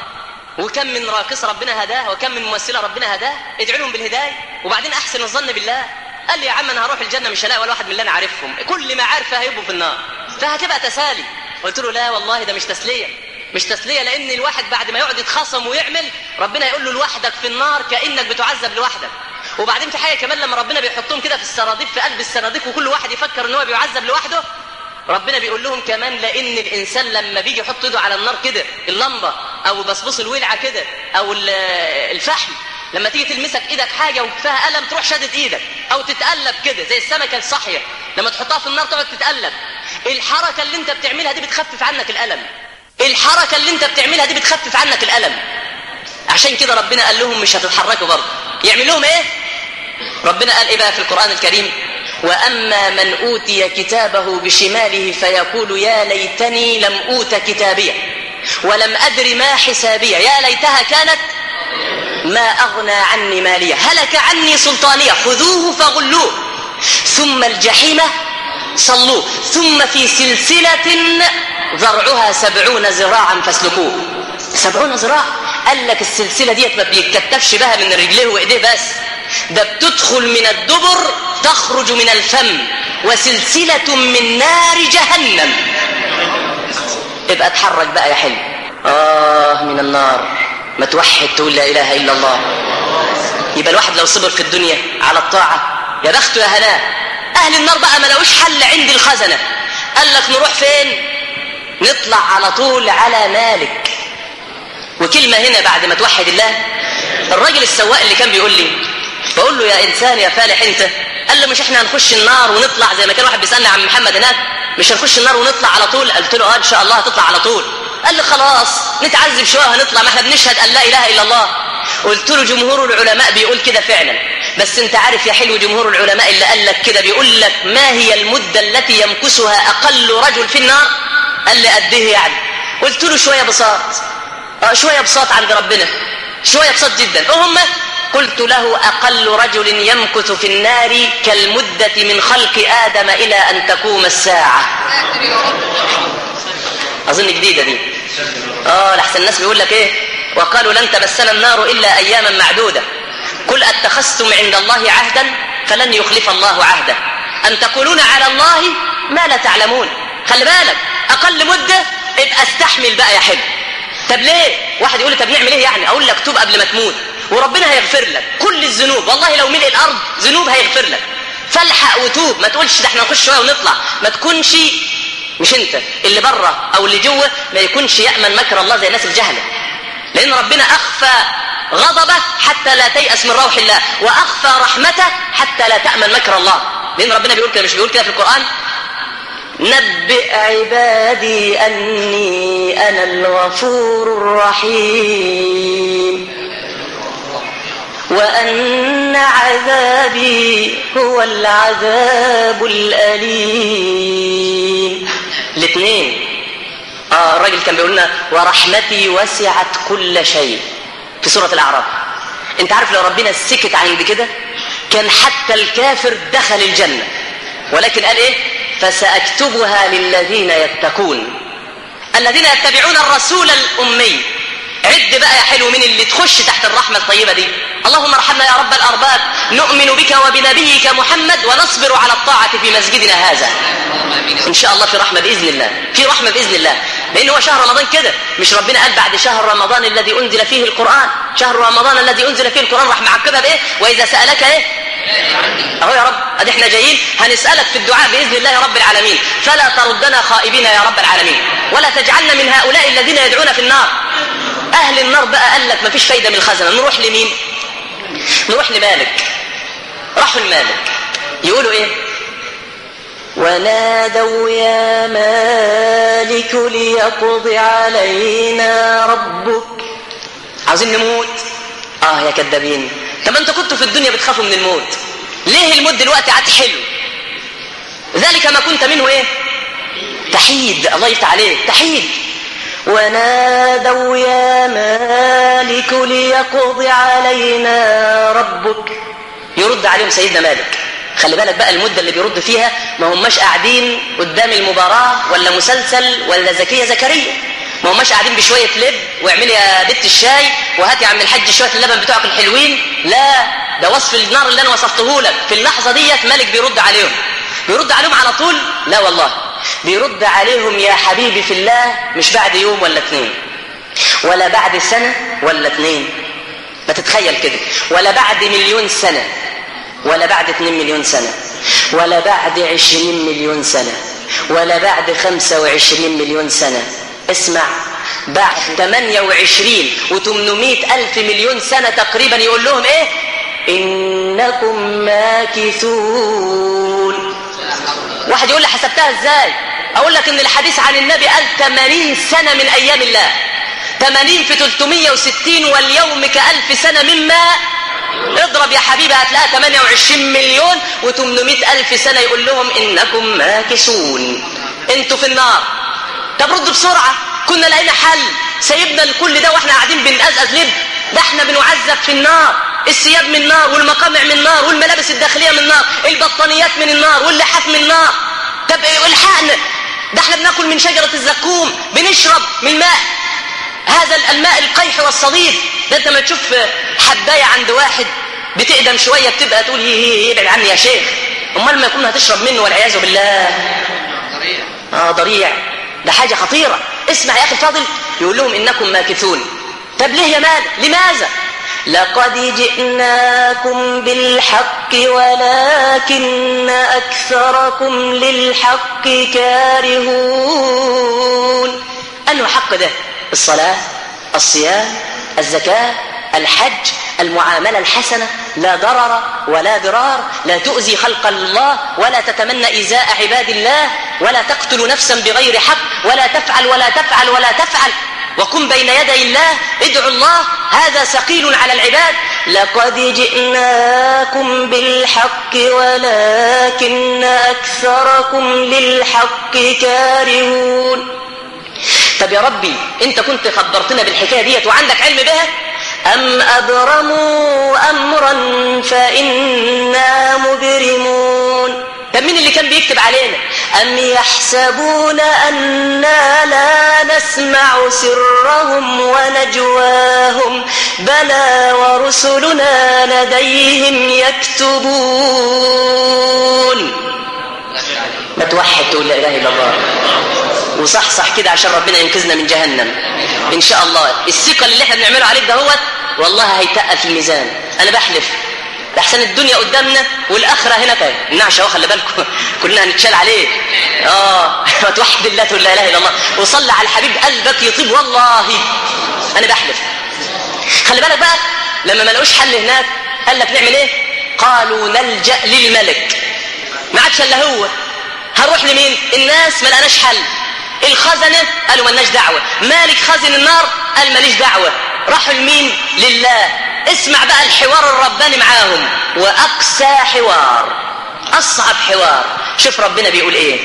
وكم من راقص ربنا هداه وكم من ممثلة ربنا هداه ادعوا لهم بالهداية. وبعدين أحسن الظن بالله. قال لي يا عم أنا هروح الجنة مش هلاقي ولا واحد من اللي أنا عارفهم. كل ما عارفه هيبقوا في النار. فهتبقى تسالي. قلت له لا والله ده مش تسلية. مش تسلية لأن الواحد بعد ما يقعد يتخاصم ويعمل ربنا يقول له لوحدك في النار كأنك بتعذب لوحدك. وبعدين في حاجة كمان لما ربنا بيحطهم كده في السراديب في قلب السراديب وكل واحد يفكر إن هو بيعذب لوحده ربنا بيقول لهم كمان لأن الإنسان لما بيجي يحط إيده على النار كده اللمبة أو بصبص الولعة كده أو الفحم لما تيجي تلمسك إيدك حاجة وفيها ألم تروح شادد إيدك أو تتقلب كده زي السمكة الصاحيه لما تحطها في النار تقعد تتقلب. الحركة اللي أنت بتعملها دي بتخفف عنك الألم. الحركة اللي أنت بتعملها دي بتخفف عنك الألم. عشان كده ربنا قال لهم مش هتتحركوا برضه. يعمل لهم إيه؟ ربنا قال إيه بقى في القرآن الكريم؟ وأما من أوتي كتابه بشماله فيقول يا ليتني لم أوت كتابيه ولم أدر ما حسابيه يا ليتها كانت ما أغنى عني مالية. هلك عني سلطانية. خذوه فغلوه. ثم الجحيم صلوه. ثم في سلسلة ذرعها سبعون ذراعا فاسلكوه. سبعون ذراع قال لك السلسلة ديت ما بيتكتفش بها من رجليه وإيديه بس. ده بتدخل من الدبر تخرج من الفم وسلسلة من نار جهنم. ابقى اتحرك بقى يا حلو. آه من النار. ما توحد تقول لا إله إلا الله. يبقى الواحد لو صبر في الدنيا على الطاعة. يا بخته يا هناه أهل النار بقى ما لقوش حل عند الخزنة. قال لك نروح فين؟ نطلع على طول على مالك. وكلمة هنا بعد ما توحد الله. الراجل السواق اللي كان بيقول لي بقول له يا إنسان يا فالح أنت. قال له مش إحنا هنخش النار ونطلع زي ما كان واحد بيسألني عن محمد هناك. مش هنخش النار ونطلع على طول؟ قلت له آه إن شاء الله هتطلع على طول. قال لي خلاص نتعذب شوية وهنطلع ما إحنا بنشهد أن لا إله إلا الله. قلت له جمهور العلماء بيقول كده فعلا. بس أنت عارف يا حلو جمهور العلماء اللي قال لك كده بيقول لك ما هي المدة التي يمكثها أقل رجل في النار؟ قال لي قد إيه يعني؟ قلت له شوية بساط. آه شوية بساط عند ربنا. شوية بساط جدا. وهم قلت له أقل رجل يمكث في النار كالمدة من خلق آدم إلى أن تقوم الساعة. أظن جديدة دي. آه لحسن الناس بيقول لك إيه؟ وقالوا لن تمسنا النار إلا أياما معدودة. قل أتخذتم عند الله عهدا؟ فلن يخلف الله عهده. أن تقولون على الله ما لا تعلمون؟ خلي بالك. أقل مدة؟ ابقى أستحمل بقى يا حلو. طب ليه؟ واحد يقول لي طب نعمل إيه يعني؟ أقول لك توب قبل ما تموت. وربنا هيغفر لك كل الذنوب. والله لو ملء الأرض ذنوب هيغفر لك. فالحق وتوب. ما تقولش ده إحنا نخش شوية ونطلع. ما تكونش مش انت اللي بره أو اللي جوه ما يكونش يأمن مكر الله زي الناس الجهله لأن ربنا أخفى غضبه حتى لا تيأس من روح الله وأخفى رحمته حتى لا تأمن مكر الله. لأن ربنا بيقول كده مش بيقول كده في القرآن؟ نبئ عبادي أني أنا الغفور الرحيم. وأن عذابي هو العذاب الأليم. الاثنين. آه الراجل كان بيقول لنا ورحمتي وسعت كل شيء. في سورة الأعراف. انت عارف لو ربنا سكت عند كده كان حتى الكافر دخل الجنة. ولكن قال إيه؟ فسأكتبها للذين يتقون. الذين يتبعون الرسول الأمي. عد بقى يا حلو مين اللي تخش تحت الرحمة الطيبة دي؟ اللهم ارحمنا يا رب الأرباب. نؤمن بك وبنبيك محمد ونصبر على الطاعة في مسجدنا هذا. إن شاء الله في رحمة بإذن الله. في رحمة بإذن الله. لأن هو شهر رمضان كده. مش ربنا قال بعد شهر رمضان الذي أنزل فيه القرآن. شهر رمضان الذي أنزل فيه القرآن. راح معقبها بإيه؟ وإذا سألك إيه؟ أهو يا رب. ادي إحنا جايين هنسألك في الدعاء بإذن الله رب العالمين. فلا تردنا خائبين يا رب العالمين. ولا تجعلنا من هؤلاء الذين يدعون في النار. أهل النار بقى قال لك مفيش فايدة من الخزنة. نروح لمين؟ نروح لمالك. راحوا لمالك. يقولوا إيه؟ ونادوا يا مالك ليقض علينا ربك. عاوزين نموت؟ آه يا كذابين. طب أنتوا كنتوا في الدنيا بتخافوا من الموت. ليه الموت دلوقتي عاد حلو؟ ذلك ما كنت منه إيه؟ تحيد. الله يفتح عليك. تحيد. ونادوا يا مالك ليقض علينا ربك. يرد عليهم سيدنا مالك. خلي بالك بقى المدة اللي بيرد فيها ما هماش قاعدين قدام المباراة ولا مسلسل ولا زكية زكريا. ما هماش قاعدين بشوية لب واعملي يا بنت الشاي وهاتي يا عم الحاج شوية اللبن بتوعك الحلوين. لا ده وصف النار اللي أنا وصفته لك. في اللحظة ديت مالك بيرد عليهم. بيرد عليهم على طول؟ لا والله. بيرد عليهم يا حبيبي في الله مش بعد يوم ولا اتنين. ولا بعد سنة ولا اتنين. ما تتخيل كده. ولا بعد مليون سنة ولا بعد اتنين مليون سنة. ولا بعد عشرين مليون سنة. ولا بعد خمسة وعشرين مليون سنة. اسمع بعد 28 و800 ألف مليون سنة تقريبا يقول لهم إيه؟ إنكم ماكثون. واحد يقول لي حسبتها إزاي؟ أقول لك إن الحديث عن النبي قال 80 سنة من أيام الله. 80 في 360 واليوم كألف سنة مما؟ اضرب يا حبيبي هتلاقيها 28 مليون و800 ألف سنة. يقول لهم إنكم ماكسون أنتوا في النار. طب ردوا بسرعة. كنا لقينا حل. سيبنا الكل ده وإحنا قاعدين بنقزقز لب. ده إحنا بنعذب في النار. الثياب من النار والمقامع من النار والملابس الداخلية من النار البطانيات من النار واللحاف من النار طب الحقنا ده إحنا بناكل من شجرة الزقوم بنشرب من الماء هذا الماء القيح والصديد ده انت ما تشوف حباية عند واحد بتقدم شوية بتبقى تقول هي هي ابعد عني يا شيخ. أمال ما يكون هتشرب منه والعياذ بالله. آه ضريع. ده حاجة خطيرة. اسمع يا أخي الفاضل يقول لهم إنكم ماكثون. طب ليه يا مال؟ لماذا؟ لقد جئناكم بالحق ولكن أكثركم للحق كارهون. أنه حق ده؟ الصلاة الصيام الزكاة الحج المعاملة الحسنة لا ضرر ولا ضرار لا تؤذي خلق الله ولا تتمنى إيذاء عباد الله ولا تقتل نفسا بغير حق ولا تفعل ولا تفعل ولا تفعل. وكن بين يدي الله ادعوا الله هذا ثقيل على العباد. لقد جئناكم بالحق ولكن أكثركم للحق كارهون. طب يا ربي أنت كنت خبرتنا بالحكاية ديت وعندك علم بها؟ أم أبرموا أمرا فإنا مبرمون؟ طب مين اللي كان بيكتب علينا؟ أم يحسبون أنا لا نسمع سرهم ونجواهم بلى ورسلنا لديهم يكتبون. ما توحد تقول لا إله إلا الله؟ وصحصح كده عشان ربنا ينقذنا من جهنم. إن شاء الله الثقل اللي إحنا بنعمله عليك ده هو والله هيتقل في الميزان. أنا بحلف. أحسن الدنيا قدامنا والآخرة هناك اهي النعش اهو خلي بالكم. كلنا هنتشال عليه آه. وتوحد الله تقول لا إله إلا الله. وصلي على الحبيب قلبك يطيب والله. أنا بحلف. خلي بالك بقى لما ما لقوش حل هناك قال لك نعمل إيه؟ قالوا نلجأ للملك. ما عادش إلا هو. هنروح لمين؟ الناس ما لقناش حل. الخزنة قالوا ملناش دعوة. مالك خزن النار؟ قال ماليش دعوة. راحوا لمين لله. اسمع بقى الحوار الرباني معاهم. وأقسى حوار. أصعب حوار. شوف ربنا بيقول إيه.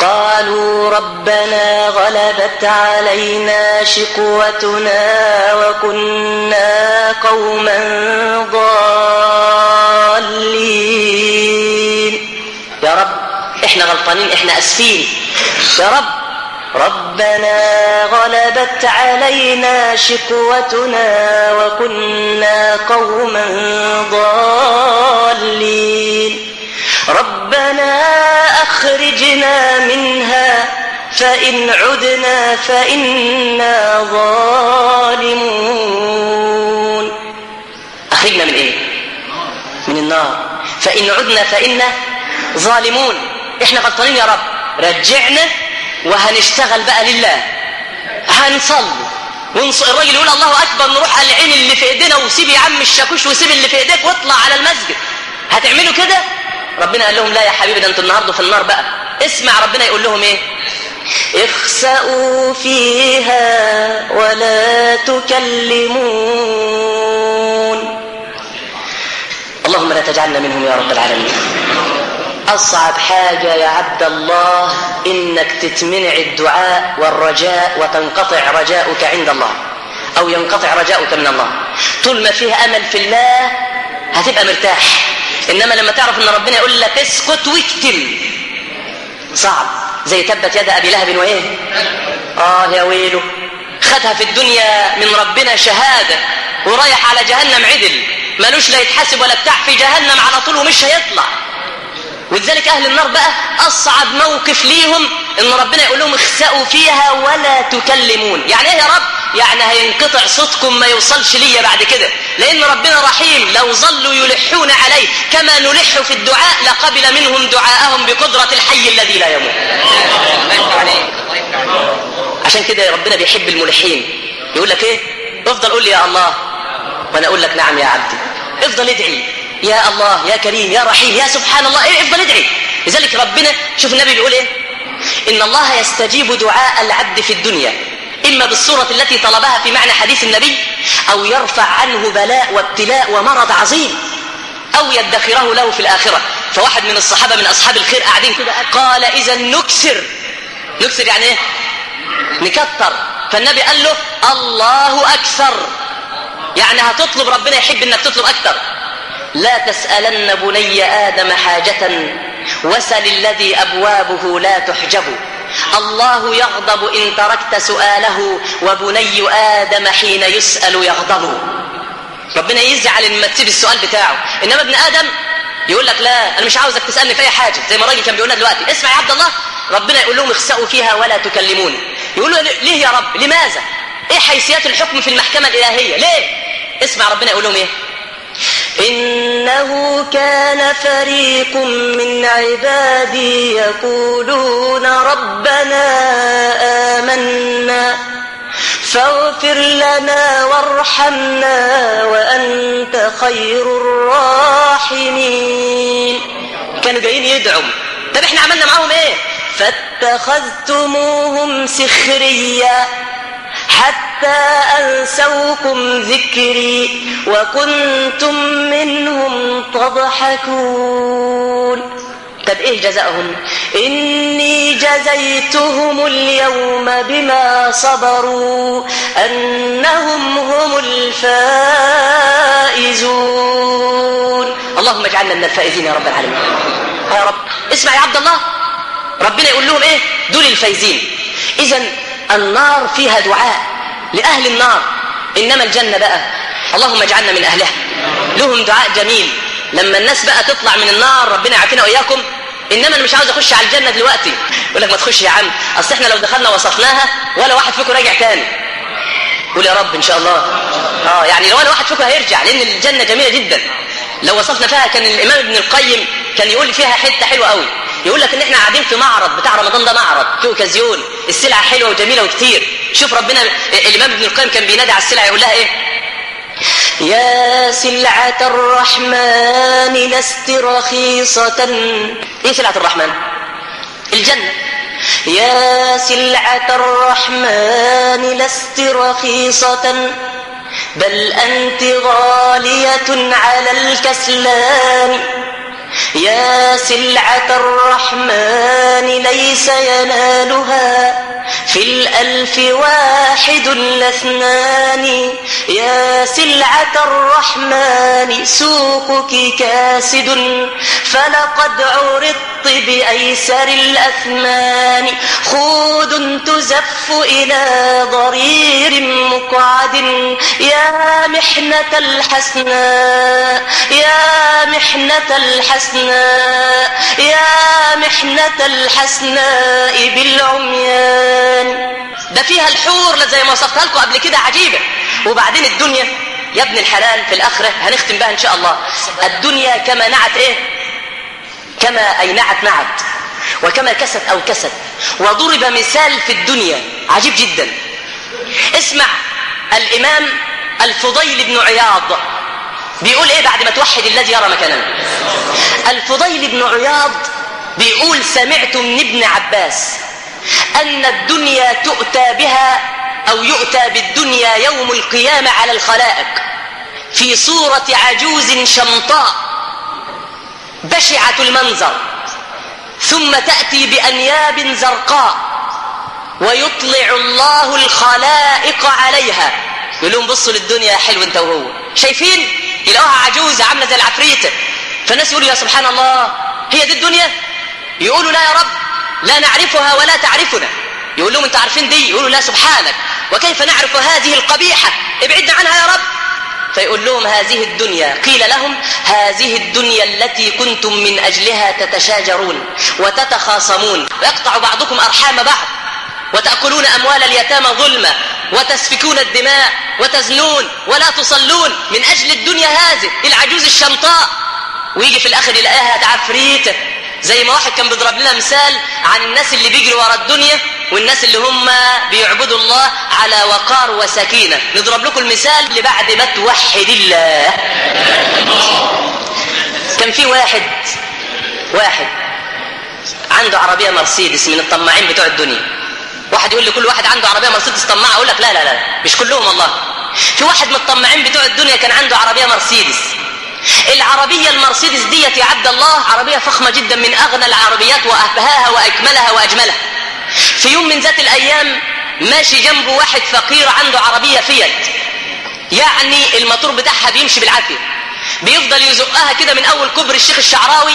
قالوا ربنا غلبت علينا شقوتنا وكنا قوما ضالين. يا رب إحنا غلطانين إحنا آسفين. يا رب ربنا غلبت علينا شقوتنا وكنا قوما ضالين. ربنا أخرجنا منها فإن عدنا فإنا ظالمون. أخرجنا من إيه؟ من النار. فإن عدنا فإنا ظالمون. إحنا غلطانين يا رب. رجعنا وهنشتغل بقى لله. هنصلي. ونص... الراجل يقول الله أكبر نروح على العين اللي في إيدينا وسيب يا عم الشاكوش وسيب اللي في إيديك واطلع على المسجد. هتعملوا كده؟ ربنا قال لهم لا يا حبيبي ده أنتوا النهارده في النار بقى. اسمع ربنا يقول لهم إيه؟ اخسأوا فيها ولا تكلمون. اللهم لا تجعلنا منهم يا رب العالمين. أصعب حاجة يا عبد الله إنك تتمنع الدعاء والرجاء وتنقطع رجاؤك عند الله. أو ينقطع رجاؤك من الله. طول ما فيه أمل في الله هتبقى مرتاح. إنما لما تعرف إن ربنا يقول لك اسكت واكتم. صعب. زي تبت يد أبي لهب وإيه؟ آه يا ويله. خدها في الدنيا من ربنا شهادة ورايح على جهنم عدل. ملوش لا يتحاسب ولا بتاع في جهنم على طول ومش هيطلع. ولذلك أهل النار بقى أصعب موقف ليهم إن ربنا يقول لهم اخسأوا فيها ولا تكلمون. يعني إيه يا رب؟ يعني هينقطع صوتكم ما يوصلش ليا بعد كده. لأن ربنا رحيم لو ظلوا يلحون عليه كما نلح في الدعاء لقبل منهم دعاءهم بقدرة الحي الذي لا يموت. عشان كده ربنا بيحب الملحين. يقول لك إيه؟ افضل قول لي يا الله وأنا أقول لك نعم يا عبدي. افضل ادعي. يا الله يا كريم يا رحيم يا سبحان الله إيه افضل ادعي. لذلك ربنا شوف النبي بيقول إيه؟ إن الله يستجيب دعاء العبد في الدنيا إما بالصورة التي طلبها في معنى حديث النبي أو يرفع عنه بلاء وابتلاء ومرض عظيم أو يدخره له في الآخرة. فواحد من الصحابة من أصحاب الخير قاعدين كده قال إذا نكسر. نكسر يعني إيه؟ نكتر. فالنبي قال له الله أكثر. يعني هتطلب ربنا يحب إنك تطلب أكثر. لا تسألن بني آدم حاجة وسل الذي أبوابه لا تحجب. الله يغضب إن تركت سؤاله وبني آدم حين يسأل يغضب. ربنا يزعل لما تسيب السؤال بتاعه. إنما ابن آدم يقول لك لا أنا مش عاوزك تسألني في أي حاجة زي ما الراجل كان بيقول لنا دلوقتي. اسمع يا عبد الله ربنا يقول لهم اخسأوا فيها ولا تكلمون يقولوا ليه يا رب؟ لماذا؟ إيه حيثيات الحكم في المحكمة الإلهية؟ ليه؟ اسمع ربنا يقول لهم إيه؟ إنه كان فريق من عبادي يقولون ربنا آمنا. فاغفر لنا وارحمنا وأنت خير الراحمين. كانوا جايين يدعوا. طب إحنا عملنا معاهم إيه؟ فاتخذتموهم سخريا حتى أنسوكم ذكري وكنتم منهم تضحكون. طب إيه جزاؤهم؟ إني جزيتهم اليوم بما صبروا أنهم هم الفائزون. اللهم اجعلنا من الفائزين يا رب العالمين. يا رب. اسمع يا عبد الله. ربنا يقول لهم إيه؟ دول الفايزين. اذا النار فيها دعاء لأهل النار. إنما الجنة بقى. اللهم اجعلنا من أهلها. لهم دعاء جميل. لما الناس بقى تطلع من النار ربنا يعافينا وإياكم. إنما أنا مش عاوز أخش على الجنة دلوقتي. يقول لك ما تخش يا عم. أصل إحنا لو دخلنا وصفناها ولا واحد فيكم راجع تاني. قول يا رب إن شاء الله. آه يعني لو ولا واحد فيكم هيرجع لأن الجنة جميلة جدا. لو وصفنا فيها كان الإمام ابن القيم كان يقول فيها حتة حلوة قوي يقول لك إن إحنا قاعدين في معرض بتاع رمضان ده معرض في أوكازيون السلعه حلوة وجميلة وكتير. شوف ربنا الإمام ابن القيم كان بينادي على السلعه يقول لها إيه؟ يا سلعة الرحمن لست رخيصة. إيه سلعة الرحمن؟ الجنة. يا سلعة الرحمن لست رخيصة بل أنت غالية على الكسلان. يا سلعة الرحمن ليس ينالها. في الألف واحد لاثنان. يا سلعة الرحمن سوقك كاسد. فلقد عرضت بأيسر الأثمان. خود تزف إلى ضرير مقعد. يا محنة الحسناء يا محنة الحسناء يا محنة الحسناء بالعميان. ده فيها الحور زي ما وصفتها لكم قبل كده عجيبة. وبعدين الدنيا يا ابن الحلال في الآخرة هنختم بها إن شاء الله. الدنيا كما نعت إيه؟ كما أي نعت وكما كست أو كست. وضرب مثال في الدنيا. عجيب جدا. اسمع الإمام الفضيل بن عياض. بيقول إيه بعد ما توحد الذي يرى مكاننا الفضيل بن عياض بيقول سمعت من ابن عباس. أن الدنيا تؤتى بها أو يؤتى بالدنيا يوم القيامة على الخلائق في صورة عجوز شمطاء بشعة المنظر ثم تأتي بأنياب زرقاء ويطلع الله الخلائق عليها. يقول لهم بصوا للدنيا حلو انت وهو. شايفين؟ يلاقوها عجوزة عاملة زي العفريتة فالناس يقولوا يا سبحان الله هي دي الدنيا؟ يقولوا لا يا رب. لا نعرفها ولا تعرفنا. يقول لهم انت عارفين دي؟ يقولوا لا سبحانك. وكيف نعرف هذه القبيحة؟ ابعدنا عنها يا رب. فيقول لهم هذه الدنيا قيل لهم هذه الدنيا التي كنتم من أجلها تتشاجرون وتتخاصمون. ويقطع بعضكم أرحام بعض. وتأكلون أموال اليتامى ظلما. وتسفكون الدماء. وتزنون. ولا تصلون. من أجل الدنيا هذه العجوز الشمطاء. ويجي في الآخر يلاقيها عفريته زي ما واحد كان بيضرب لنا مثال عن الناس اللي بيجروا ورا الدنيا والناس اللي هم بيعبدوا الله على وقار وسكينة. نضرب لكم المثال اللي بعد ما توحد الله. كان في واحد واحد عنده عربية مرسيدس من الطماعين بتوع الدنيا. واحد يقول لي كل واحد عنده عربية مرسيدس طماعة أقول لك لا لا لا مش كلهم والله. في واحد من الطماعين بتوع الدنيا كان عنده عربية مرسيدس. العربية المرسيدس ديت يا عبد الله عربية فخمة جدا من أغنى العربيات وأهبهاها وأكملها وأجملها. في يوم من ذات الأيام ماشي جنبه واحد فقير عنده عربية فيات يعني الموتور بتاعها بيمشي بالعافية. بيفضل يزقها كده من أول كوبري الشيخ الشعراوي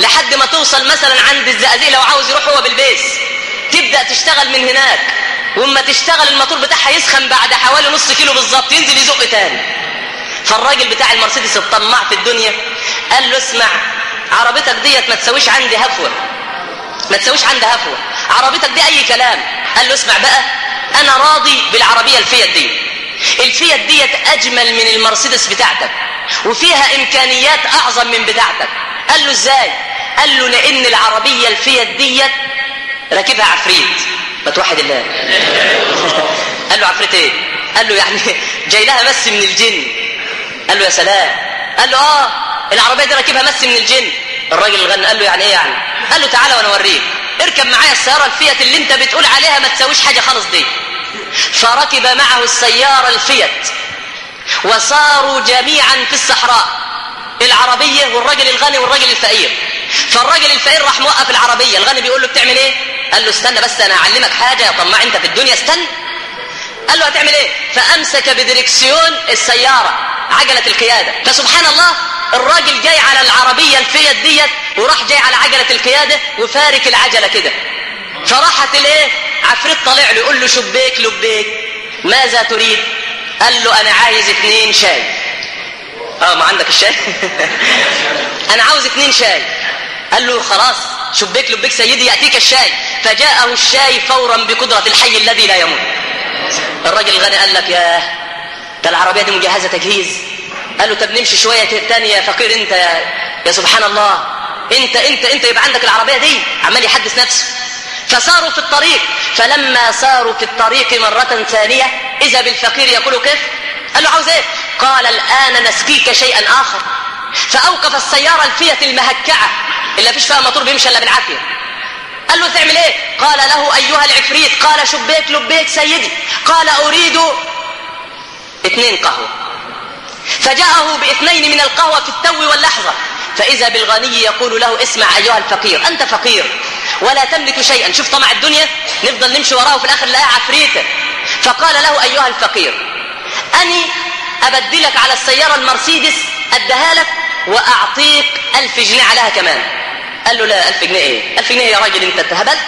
لحد ما توصل مثلا عند الزقازيق لو عاوز يروح أو بلبيس. تبدأ تشتغل من هناك. وأما تشتغل الموتور بتاعها يسخن بعد حوالي نص كيلو بالظبط ينزل يزق تاني. فالراجل بتاع المرسيدس الطماع في الدنيا قال له اسمع عربيتك ديت ما تسويش عندي هفوة. ما تسويش عندي هفوة. عربيتك دي أي كلام؟ قال له اسمع بقى أنا راضي بالعربية الفيات دي الفيات ديت أجمل من المرسيدس بتاعتك وفيها إمكانيات أعظم من بتاعتك. قال له إزاي؟ قال له لأن العربية الفيات ديت راكبها عفريت. ما توحد الله. قال له عفريت إيه؟ قال له يعني جاي لها مس من الجن. قال له يا سلام. قال له آه العربية دي راكبها مس من الجن. الراجل الغني قال له يعني إيه يعني؟ قال له تعالى وأنا أوريك. اركب معايا السيارة الفيت اللي أنت بتقول عليها ما تساويش حاجة خالص دي. فركب معه السيارة الفيت وصاروا جميعا في الصحراء. العربية والراجل الغني والراجل الفقير. فالراجل الفقير راح موقف العربية. الغني بيقول له بتعمل إيه؟ قال له استنى بس أنا اعلمك حاجة. يا طماع أنت في الدنيا استنى. قال له هتعمل إيه؟ فأمسك بدركسيون السيارة. عجلة القيادة. فسبحان الله الراجل جاي على العربية الفيت ديت وراح جاي على عجلة القيادة وفارك العجلة كده. فراحت الايه عفريت طالع له يقول له شبيك لبيك ماذا تريد؟ قال له أنا عايز اتنين شاي. آه ما عندك الشاي؟ أنا عاوز اتنين شاي. قال له خلاص شبيك لبيك سيدي يأتيك الشاي. فجاءه الشاي فورا بقدرة الحي الذي لا يموت. الراجل الغني قال لك يا ده العربية دي مجهزة تجهيز. قال له طب نمشي شوية تاني يا فقير انت يا, يا سبحان الله انت انت انت يبقى عندك العربية دي. عمال يحدث نفسه. فساروا في الطريق. فلما ساروا في الطريق مرة ثانية إذا بالفقير يقول كيف؟ قال له عاوز إيه؟ قال الآن نسقيك شيئا آخر. فأوقف السيارة الفية المهكعة. اللي فيش فيها موتور بيمشي إلا بالعافية. قال له تعمل إيه؟ قال له أيها العفريت قال شبيك لبيك سيدي. قال أريد اثنين قهوة. فجاءه باثنين من القهوة في التو واللحظة. فإذا بالغني يقول له اسمع أيها الفقير أنت فقير ولا تملك شيئا. شوف طمع الدنيا نفضل نمشي وراه وفي الآخر نلاقيها عفريتة فقال له أيها الفقير أني أبدلك على السيارة المرسيدس أديها لك وأعطيك ألف جنيه عليها كمان. قال له لا ألف جنيه إيه؟ ألف جنيه يا راجل أنت اتهبلت.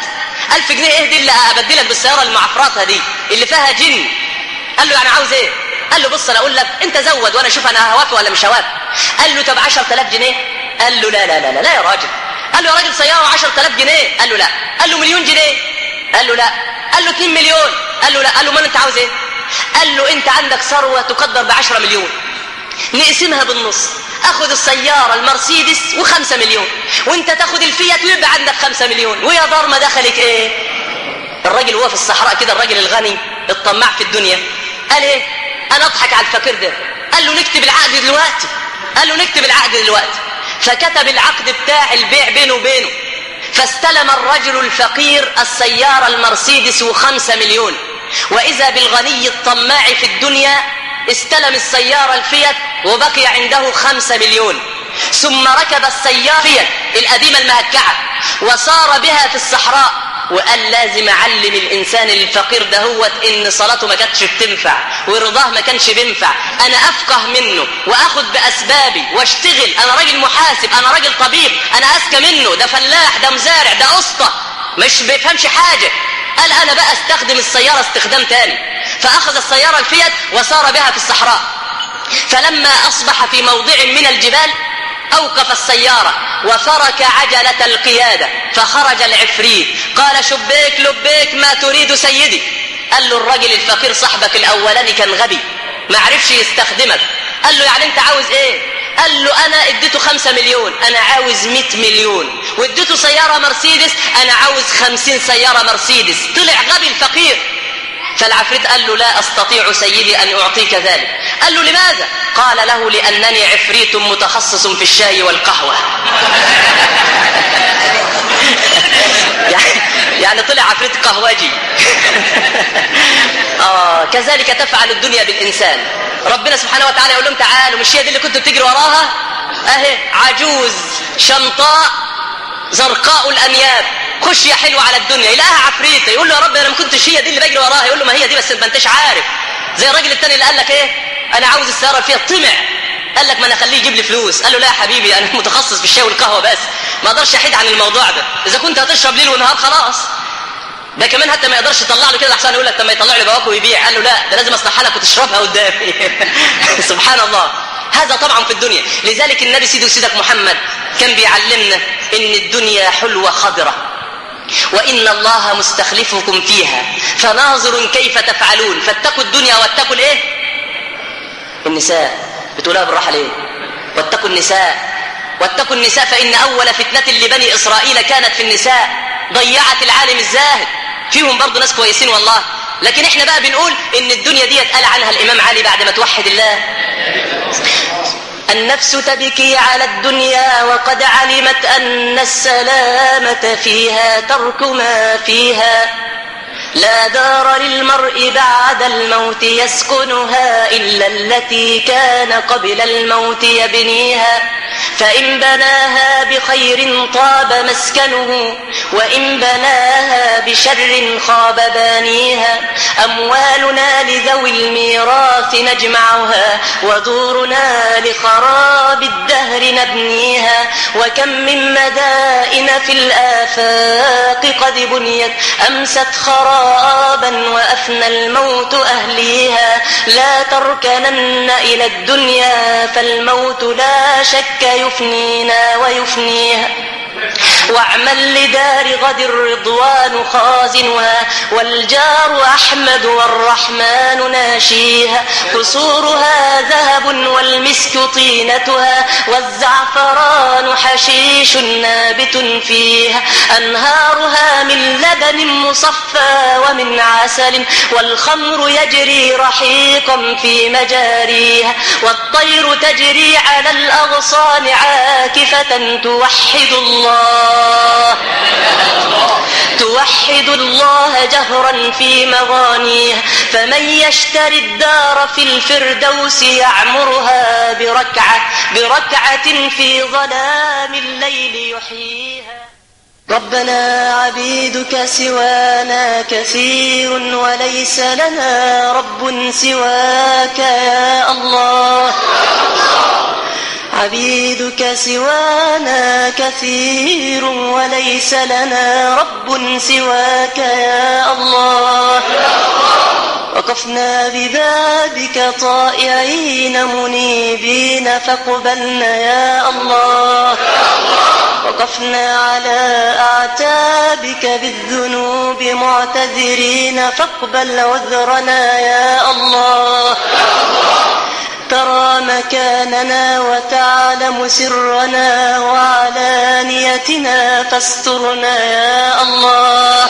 ألف جنيه إيه دي اللي أبدلك بالسيارة المعفراتها دي اللي فيها جن. قال له يعني عاوز إيه؟ قال له بص أنا أقول لك انت زود وأنا أشوف أنا هوافق ولا مش هوافق قال له طب 10000 جنيه قال له لا لا لا لا, لا يا راجل قال له يا راجل سياره 10000 جنيه قال له لا قال له مليون جنيه قال له لا قال له 2 مليون قال له لا قال له ما انت عاوز إيه قال له انت عندك ثروه تقدر ب 10 مليون نقسمها بالنص اخذ السيارة المرسيدس وخمسة مليون وانت تاخذ الفيات ويبقى عندك خمسة مليون ويا دار ما دخلك إيه الراجل هو في الصحراء كده الراجل الغني الطماع في الدنيا قال إيه أنا أضحك على الفقير ده. قال له نكتب العقد دلوقتي. قال له نكتب العقد دلوقتي. فكتب العقد بتاع البيع بينه وبينه. فاستلم الرجل الفقير السيارة المرسيدس وخمسة مليون. وإذا بالغني الطماع في الدنيا استلم السيارة الفيت وبقي عنده خمسة مليون. ثم ركب السيارة القديمة المهكعة وصار بها في الصحراء. وقال لازم أعلم الإنسان الفقير دهوت إن صلاته ما كانتش بتنفع ورضاه ما كانش بينفع. أنا أفقه منه واخد بأسبابي وأشتغل. أنا راجل محاسب أنا راجل طبيب أنا أذكى منه. ده فلاح ده مزارع ده اسطى مش بيفهمش حاجة. قال أنا بقى أستخدم السيارة استخدام تاني. فأخذ السيارة الفيت وسار بها في الصحراء. فلما أصبح في موضع من الجبال أوقف السيارة وفرك عجلة القيادة فخرج العفريت. قال شبيك لبيك ما تريد سيدي. قال له الرجل الفقير صاحبك الأولاني كان غبي ما عرفش يستخدمك. قال له يعني انت عاوز إيه؟ قال له أنا اديته خمسة مليون أنا عاوز مئة مليون. واديته سيارة مرسيدس أنا عاوز خمسين سيارة مرسيدس. طلع غبي الفقير. فالعفريت قال له لا أستطيع سيدي أن أعطيك ذلك. قال له لماذا؟ قال له لأنني عفريت متخصص في الشاي والقهوة. يعني, يعني طلع عفريت قهوجي. آه كذلك تفعل الدنيا بالإنسان. ربنا سبحانه وتعالى يقول لهم تعالوا مش هي دي اللي كنتوا بتجري وراها؟ أهي عجوز شمطاء زرقاء الأنياب. خش يا حلو على الدنيا. يلاقيها عفريته يقول له يا رب أنا ما كنتش هي دي اللي بجري وراها. يقول له ما هي دي بس ما أنتش عارف. زي الراجل التاني اللي قال لك إيه؟ أنا عاوز السيارة فيها. طمع. قال لك ما أنا أخليه يجيب لي فلوس. قال له لا يا حبيبي أنا متخصص في الشاي والقهوة بس. ما أقدرش أحيد عن الموضوع ده. إذا كنت هتشرب ليل ونهار خلاص. ده كمان حتى ما يقدرش يطلع له كده. أحسن يقول لك طب ما يطلع لي بواكه ويبيع. قال له لا ده لازم اصنعها لك وتشربها قدامي. سبحان الله. هذا طبعا في الدنيا. لذلك النبي سيدي وسيدك محمد كان بيعلمنا إن الدنيا حلوة خضره وإن الله مستخلفكم فيها فناظر كيف تفعلون فاتقوا الدنيا واتقوا الايه؟ النساء. بتقولها بالراحة ليه؟ واتقوا النساء. واتقوا النساء فإن أول فتنة لبني إسرائيل كانت في النساء. ضيعت العالم الزاهد. فيهم برضو ناس كويسين والله. لكن إحنا بقى بنقول إن الدنيا دي قال عنها الإمام علي بعد ما توحد الله. النفس تبكي على الدنيا وقد علمت أن السلامة فيها ترك ما فيها. لا دار للمرء بعد الموت يسكنها إلا التي كان قبل الموت يبنيها. فإن بناها بخير طاب مسكنه وإن بناها بشر خاب بانيها. أموالنا لذوي الميراث نجمعها ودورنا لخراب الدهر نبنيها. وكم من مدائن في الآفاق قد بنيت أمست خرابا وأفنى الموت أهليها. لا تركنن إلى الدنيا فالموت لا شك يفنينا ويفنيها واعمل لدار غد الرضوان خازنها والجار أحمد والرحمن ناشيها. قصورها ذهب والمسك طينتها والزعفران حشيش نابت فيها. أنهارها من لبن مصفى ومن عسل والخمر يجري رحيقا في مجاريها. والطير تجري على الأغصان عاكفة توحد الله. توحد الله جهرا في مغانيها فمن يشتري الدار في الفردوس يعمرها بركعة بركعة في ظلام الليل يحييها. ربنا عبيدك سوانا كثير وليس لنا رب سواك يا الله. عبيدك سوانا كثير وليس لنا رب سواك يا الله. وقفنا ببابك طائعين منيبين فاقبلنا يا الله. وقفنا على أعتابك بالذنوب معتذرين فاقبل عذرنا يا الله. ترى مكاننا وتعلم سرنا وعلانيتنا فاسترنا يا الله.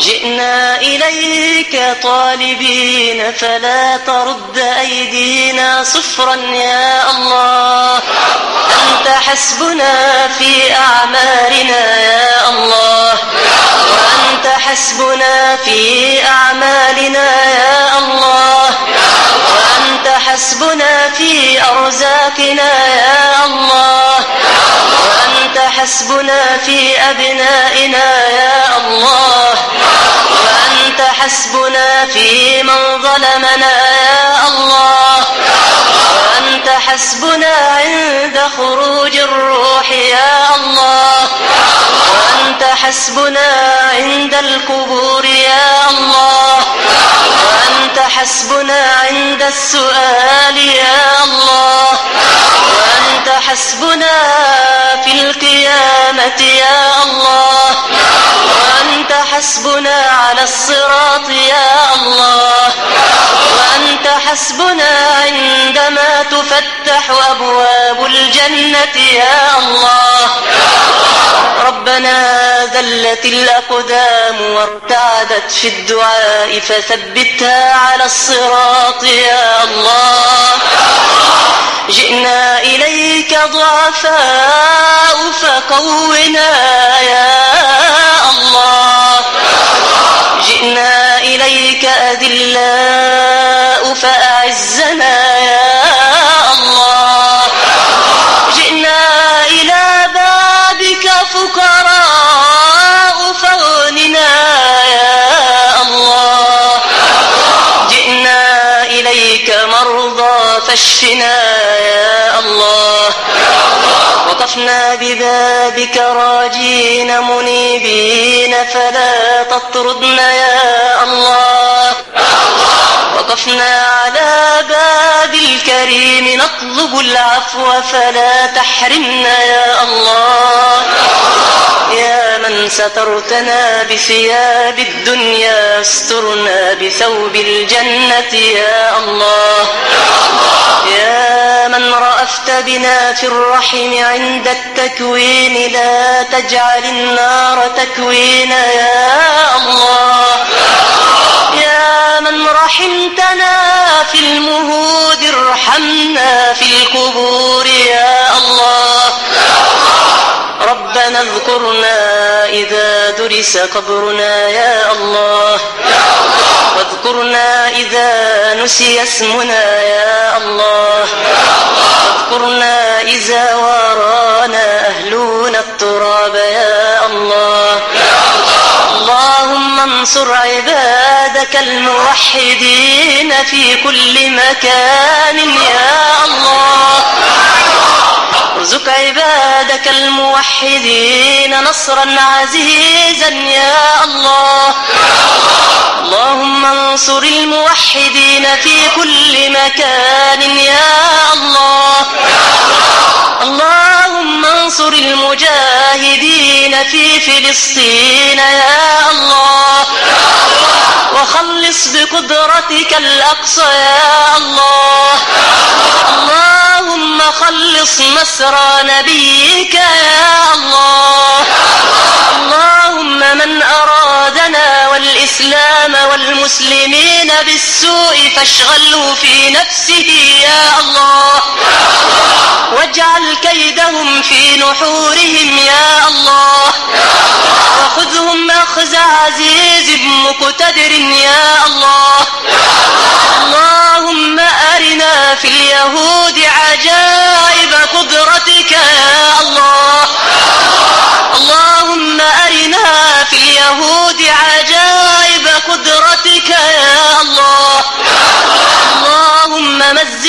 جئنا إليك طالبين فلا ترد أيدينا صفرا يا الله. أنت حسبنا في أعمالنا يا الله. وأنت حسبنا في أعمالنا حسبنا في أرزاقنا يا الله. وأنت حسبنا في أبنائنا يا الله. وأنت حسبنا في من ظلمنا يا الله. وأنت حسبنا عند خروج الروح يا الله. وأنت حسبنا عند القبور يا الله. وأنت حسبنا عند السؤال يا الله. وأنت حسبنا في القيامة يا الله. حسبنا على الصراط يا الله. وأنت حسبنا عندما تفتح أبواب الجنة يا الله. ربنا ذلت الأقدام وارتعدت في الدعاء فثبتها على الصراط يا الله. جئنا إليك ضعفاء فقونا يا الله. جئنا إليك أذلاء فأعزنا يا الله. جئنا إلى بابك فقراء فاغننا يا الله. جئنا إليك مرضى فاشفنا يا وقفنا ببابك راجين منيبين فلا تطردنا يا الله. وقفنا على باب الكريم نطلب العفو فلا تحرمنا يا الله. يا من سترتنا بثياب الدنيا استرنا بثوب الجنة يا الله. يا من رأفت بنا في الرحم عند التكوين. لا تجعل النار تكوينا يا الله. يا من رحمتنا في المهود ارحمنا في القبور. يا الله. ربنا اذكرنا إذا درس قبرنا يا الله. واذكرنا إذا نسي اسمنا يا الله. واذكرنا إذا وارأنا أهلنا التراب يا الله. اللهم انصر عبادك الموحدين في كل مكان يا الله. أرزق عبادك الموحدين نصرا عزيزا يا الله. اللهم انصر الموحدين في كل مكان يا الله. اللهم انصر المجاهدين في فلسطين يا الله. وخلص بقدرتك الأقصى يا الله. اللهم خلص مسرى نبيك يا الله. اللهم من أرادنا والإسلام والمسلمين بالسوء فاشغله في نفسه يا الله. واجعل كيدهم في نحورهم يا الله. وخذهم أخذ عزيز مقتدر يا الله. اللهم أرنا في اليهود عجائب قدرتك يا الله. اللهم أرنا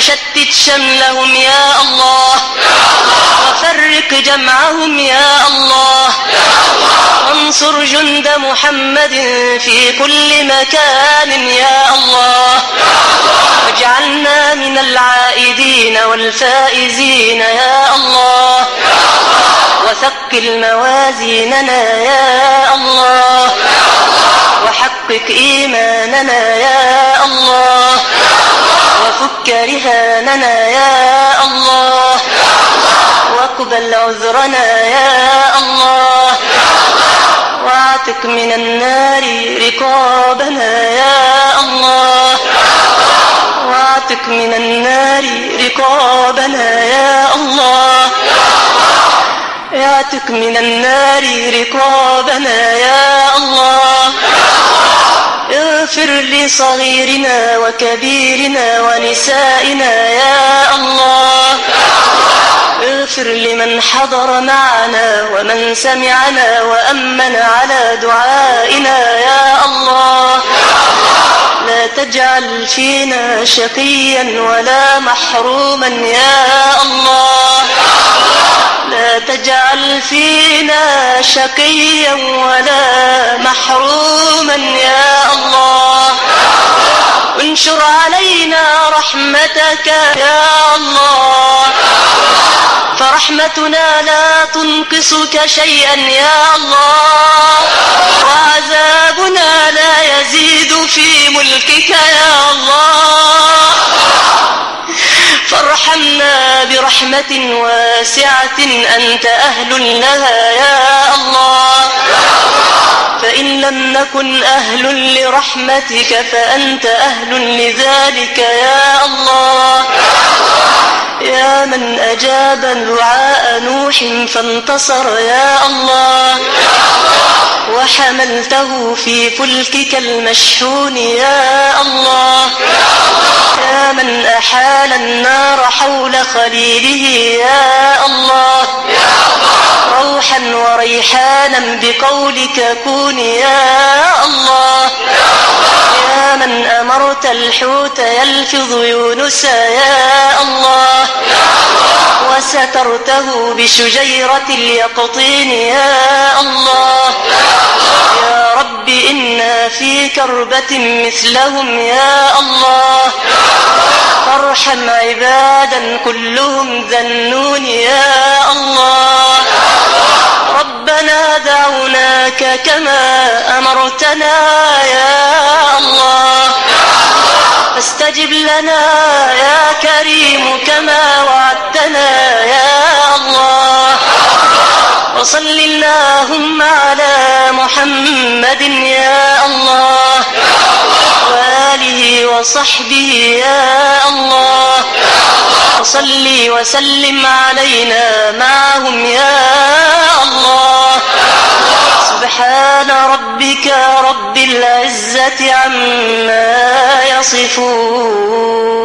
شتت شملهم يا الله. وفرق جمعهم يا الله. وانصر جند محمد في كل مكان يا الله. واجعلنا من العائدين والفائزين يا الله. وثقل موازيننا يا الله. وحقق إيماننا يا الله. وفك رهاننا يا الله. وأقبل عذرنا يا الله. واعتق من النار رقابنا يا الله. واعتق من النار رقابنا يا الله. اعتق من النار رقابنا يا الله. اغفر لصغيرنا وكبيرنا ونسائنا يا الله. اغفر لمن حضر معنا ومن سمعنا وأمن على دعائنا يا الله. لا تجعل فينا شقيا ولا محروما يا الله. لا تجعل فينا شقيا ولا محروما يا الله. انشر علينا رحمتك يا الله. فرحمتنا لا تنقصك شيئا يا الله. وعذابنا لا يزيد في ملكك يا الله. فارحمنا برحمة واسعة أنت أهل لها يا الله. فإن لم نكن أهل لرحمتك فأنت أهل لذلك يا الله. يا من أجاب دعاء نوح فانتصر يا الله. وحملته في فلكك المشحون يا الله. يا من أحال النار حول خليله يا الله. روحا وريحانا بقولك كون يا الله. يا من أمرت الحوت يلفظ يونس يا الله. وسترته بشجيرة اليقطين يا الله. يا رب إنا في كربة مثلهم يا الله. فارحم عبادا كلهم ذنون يا الله. ربنا دعوناك كما كريم كما وعدتنا يا الله. وصل اللهم على محمد يا الله. وآله وصحبه يا الله. وصل وسلم علينا معهم يا الله. سبحان ربك رب العزة عما يصفون.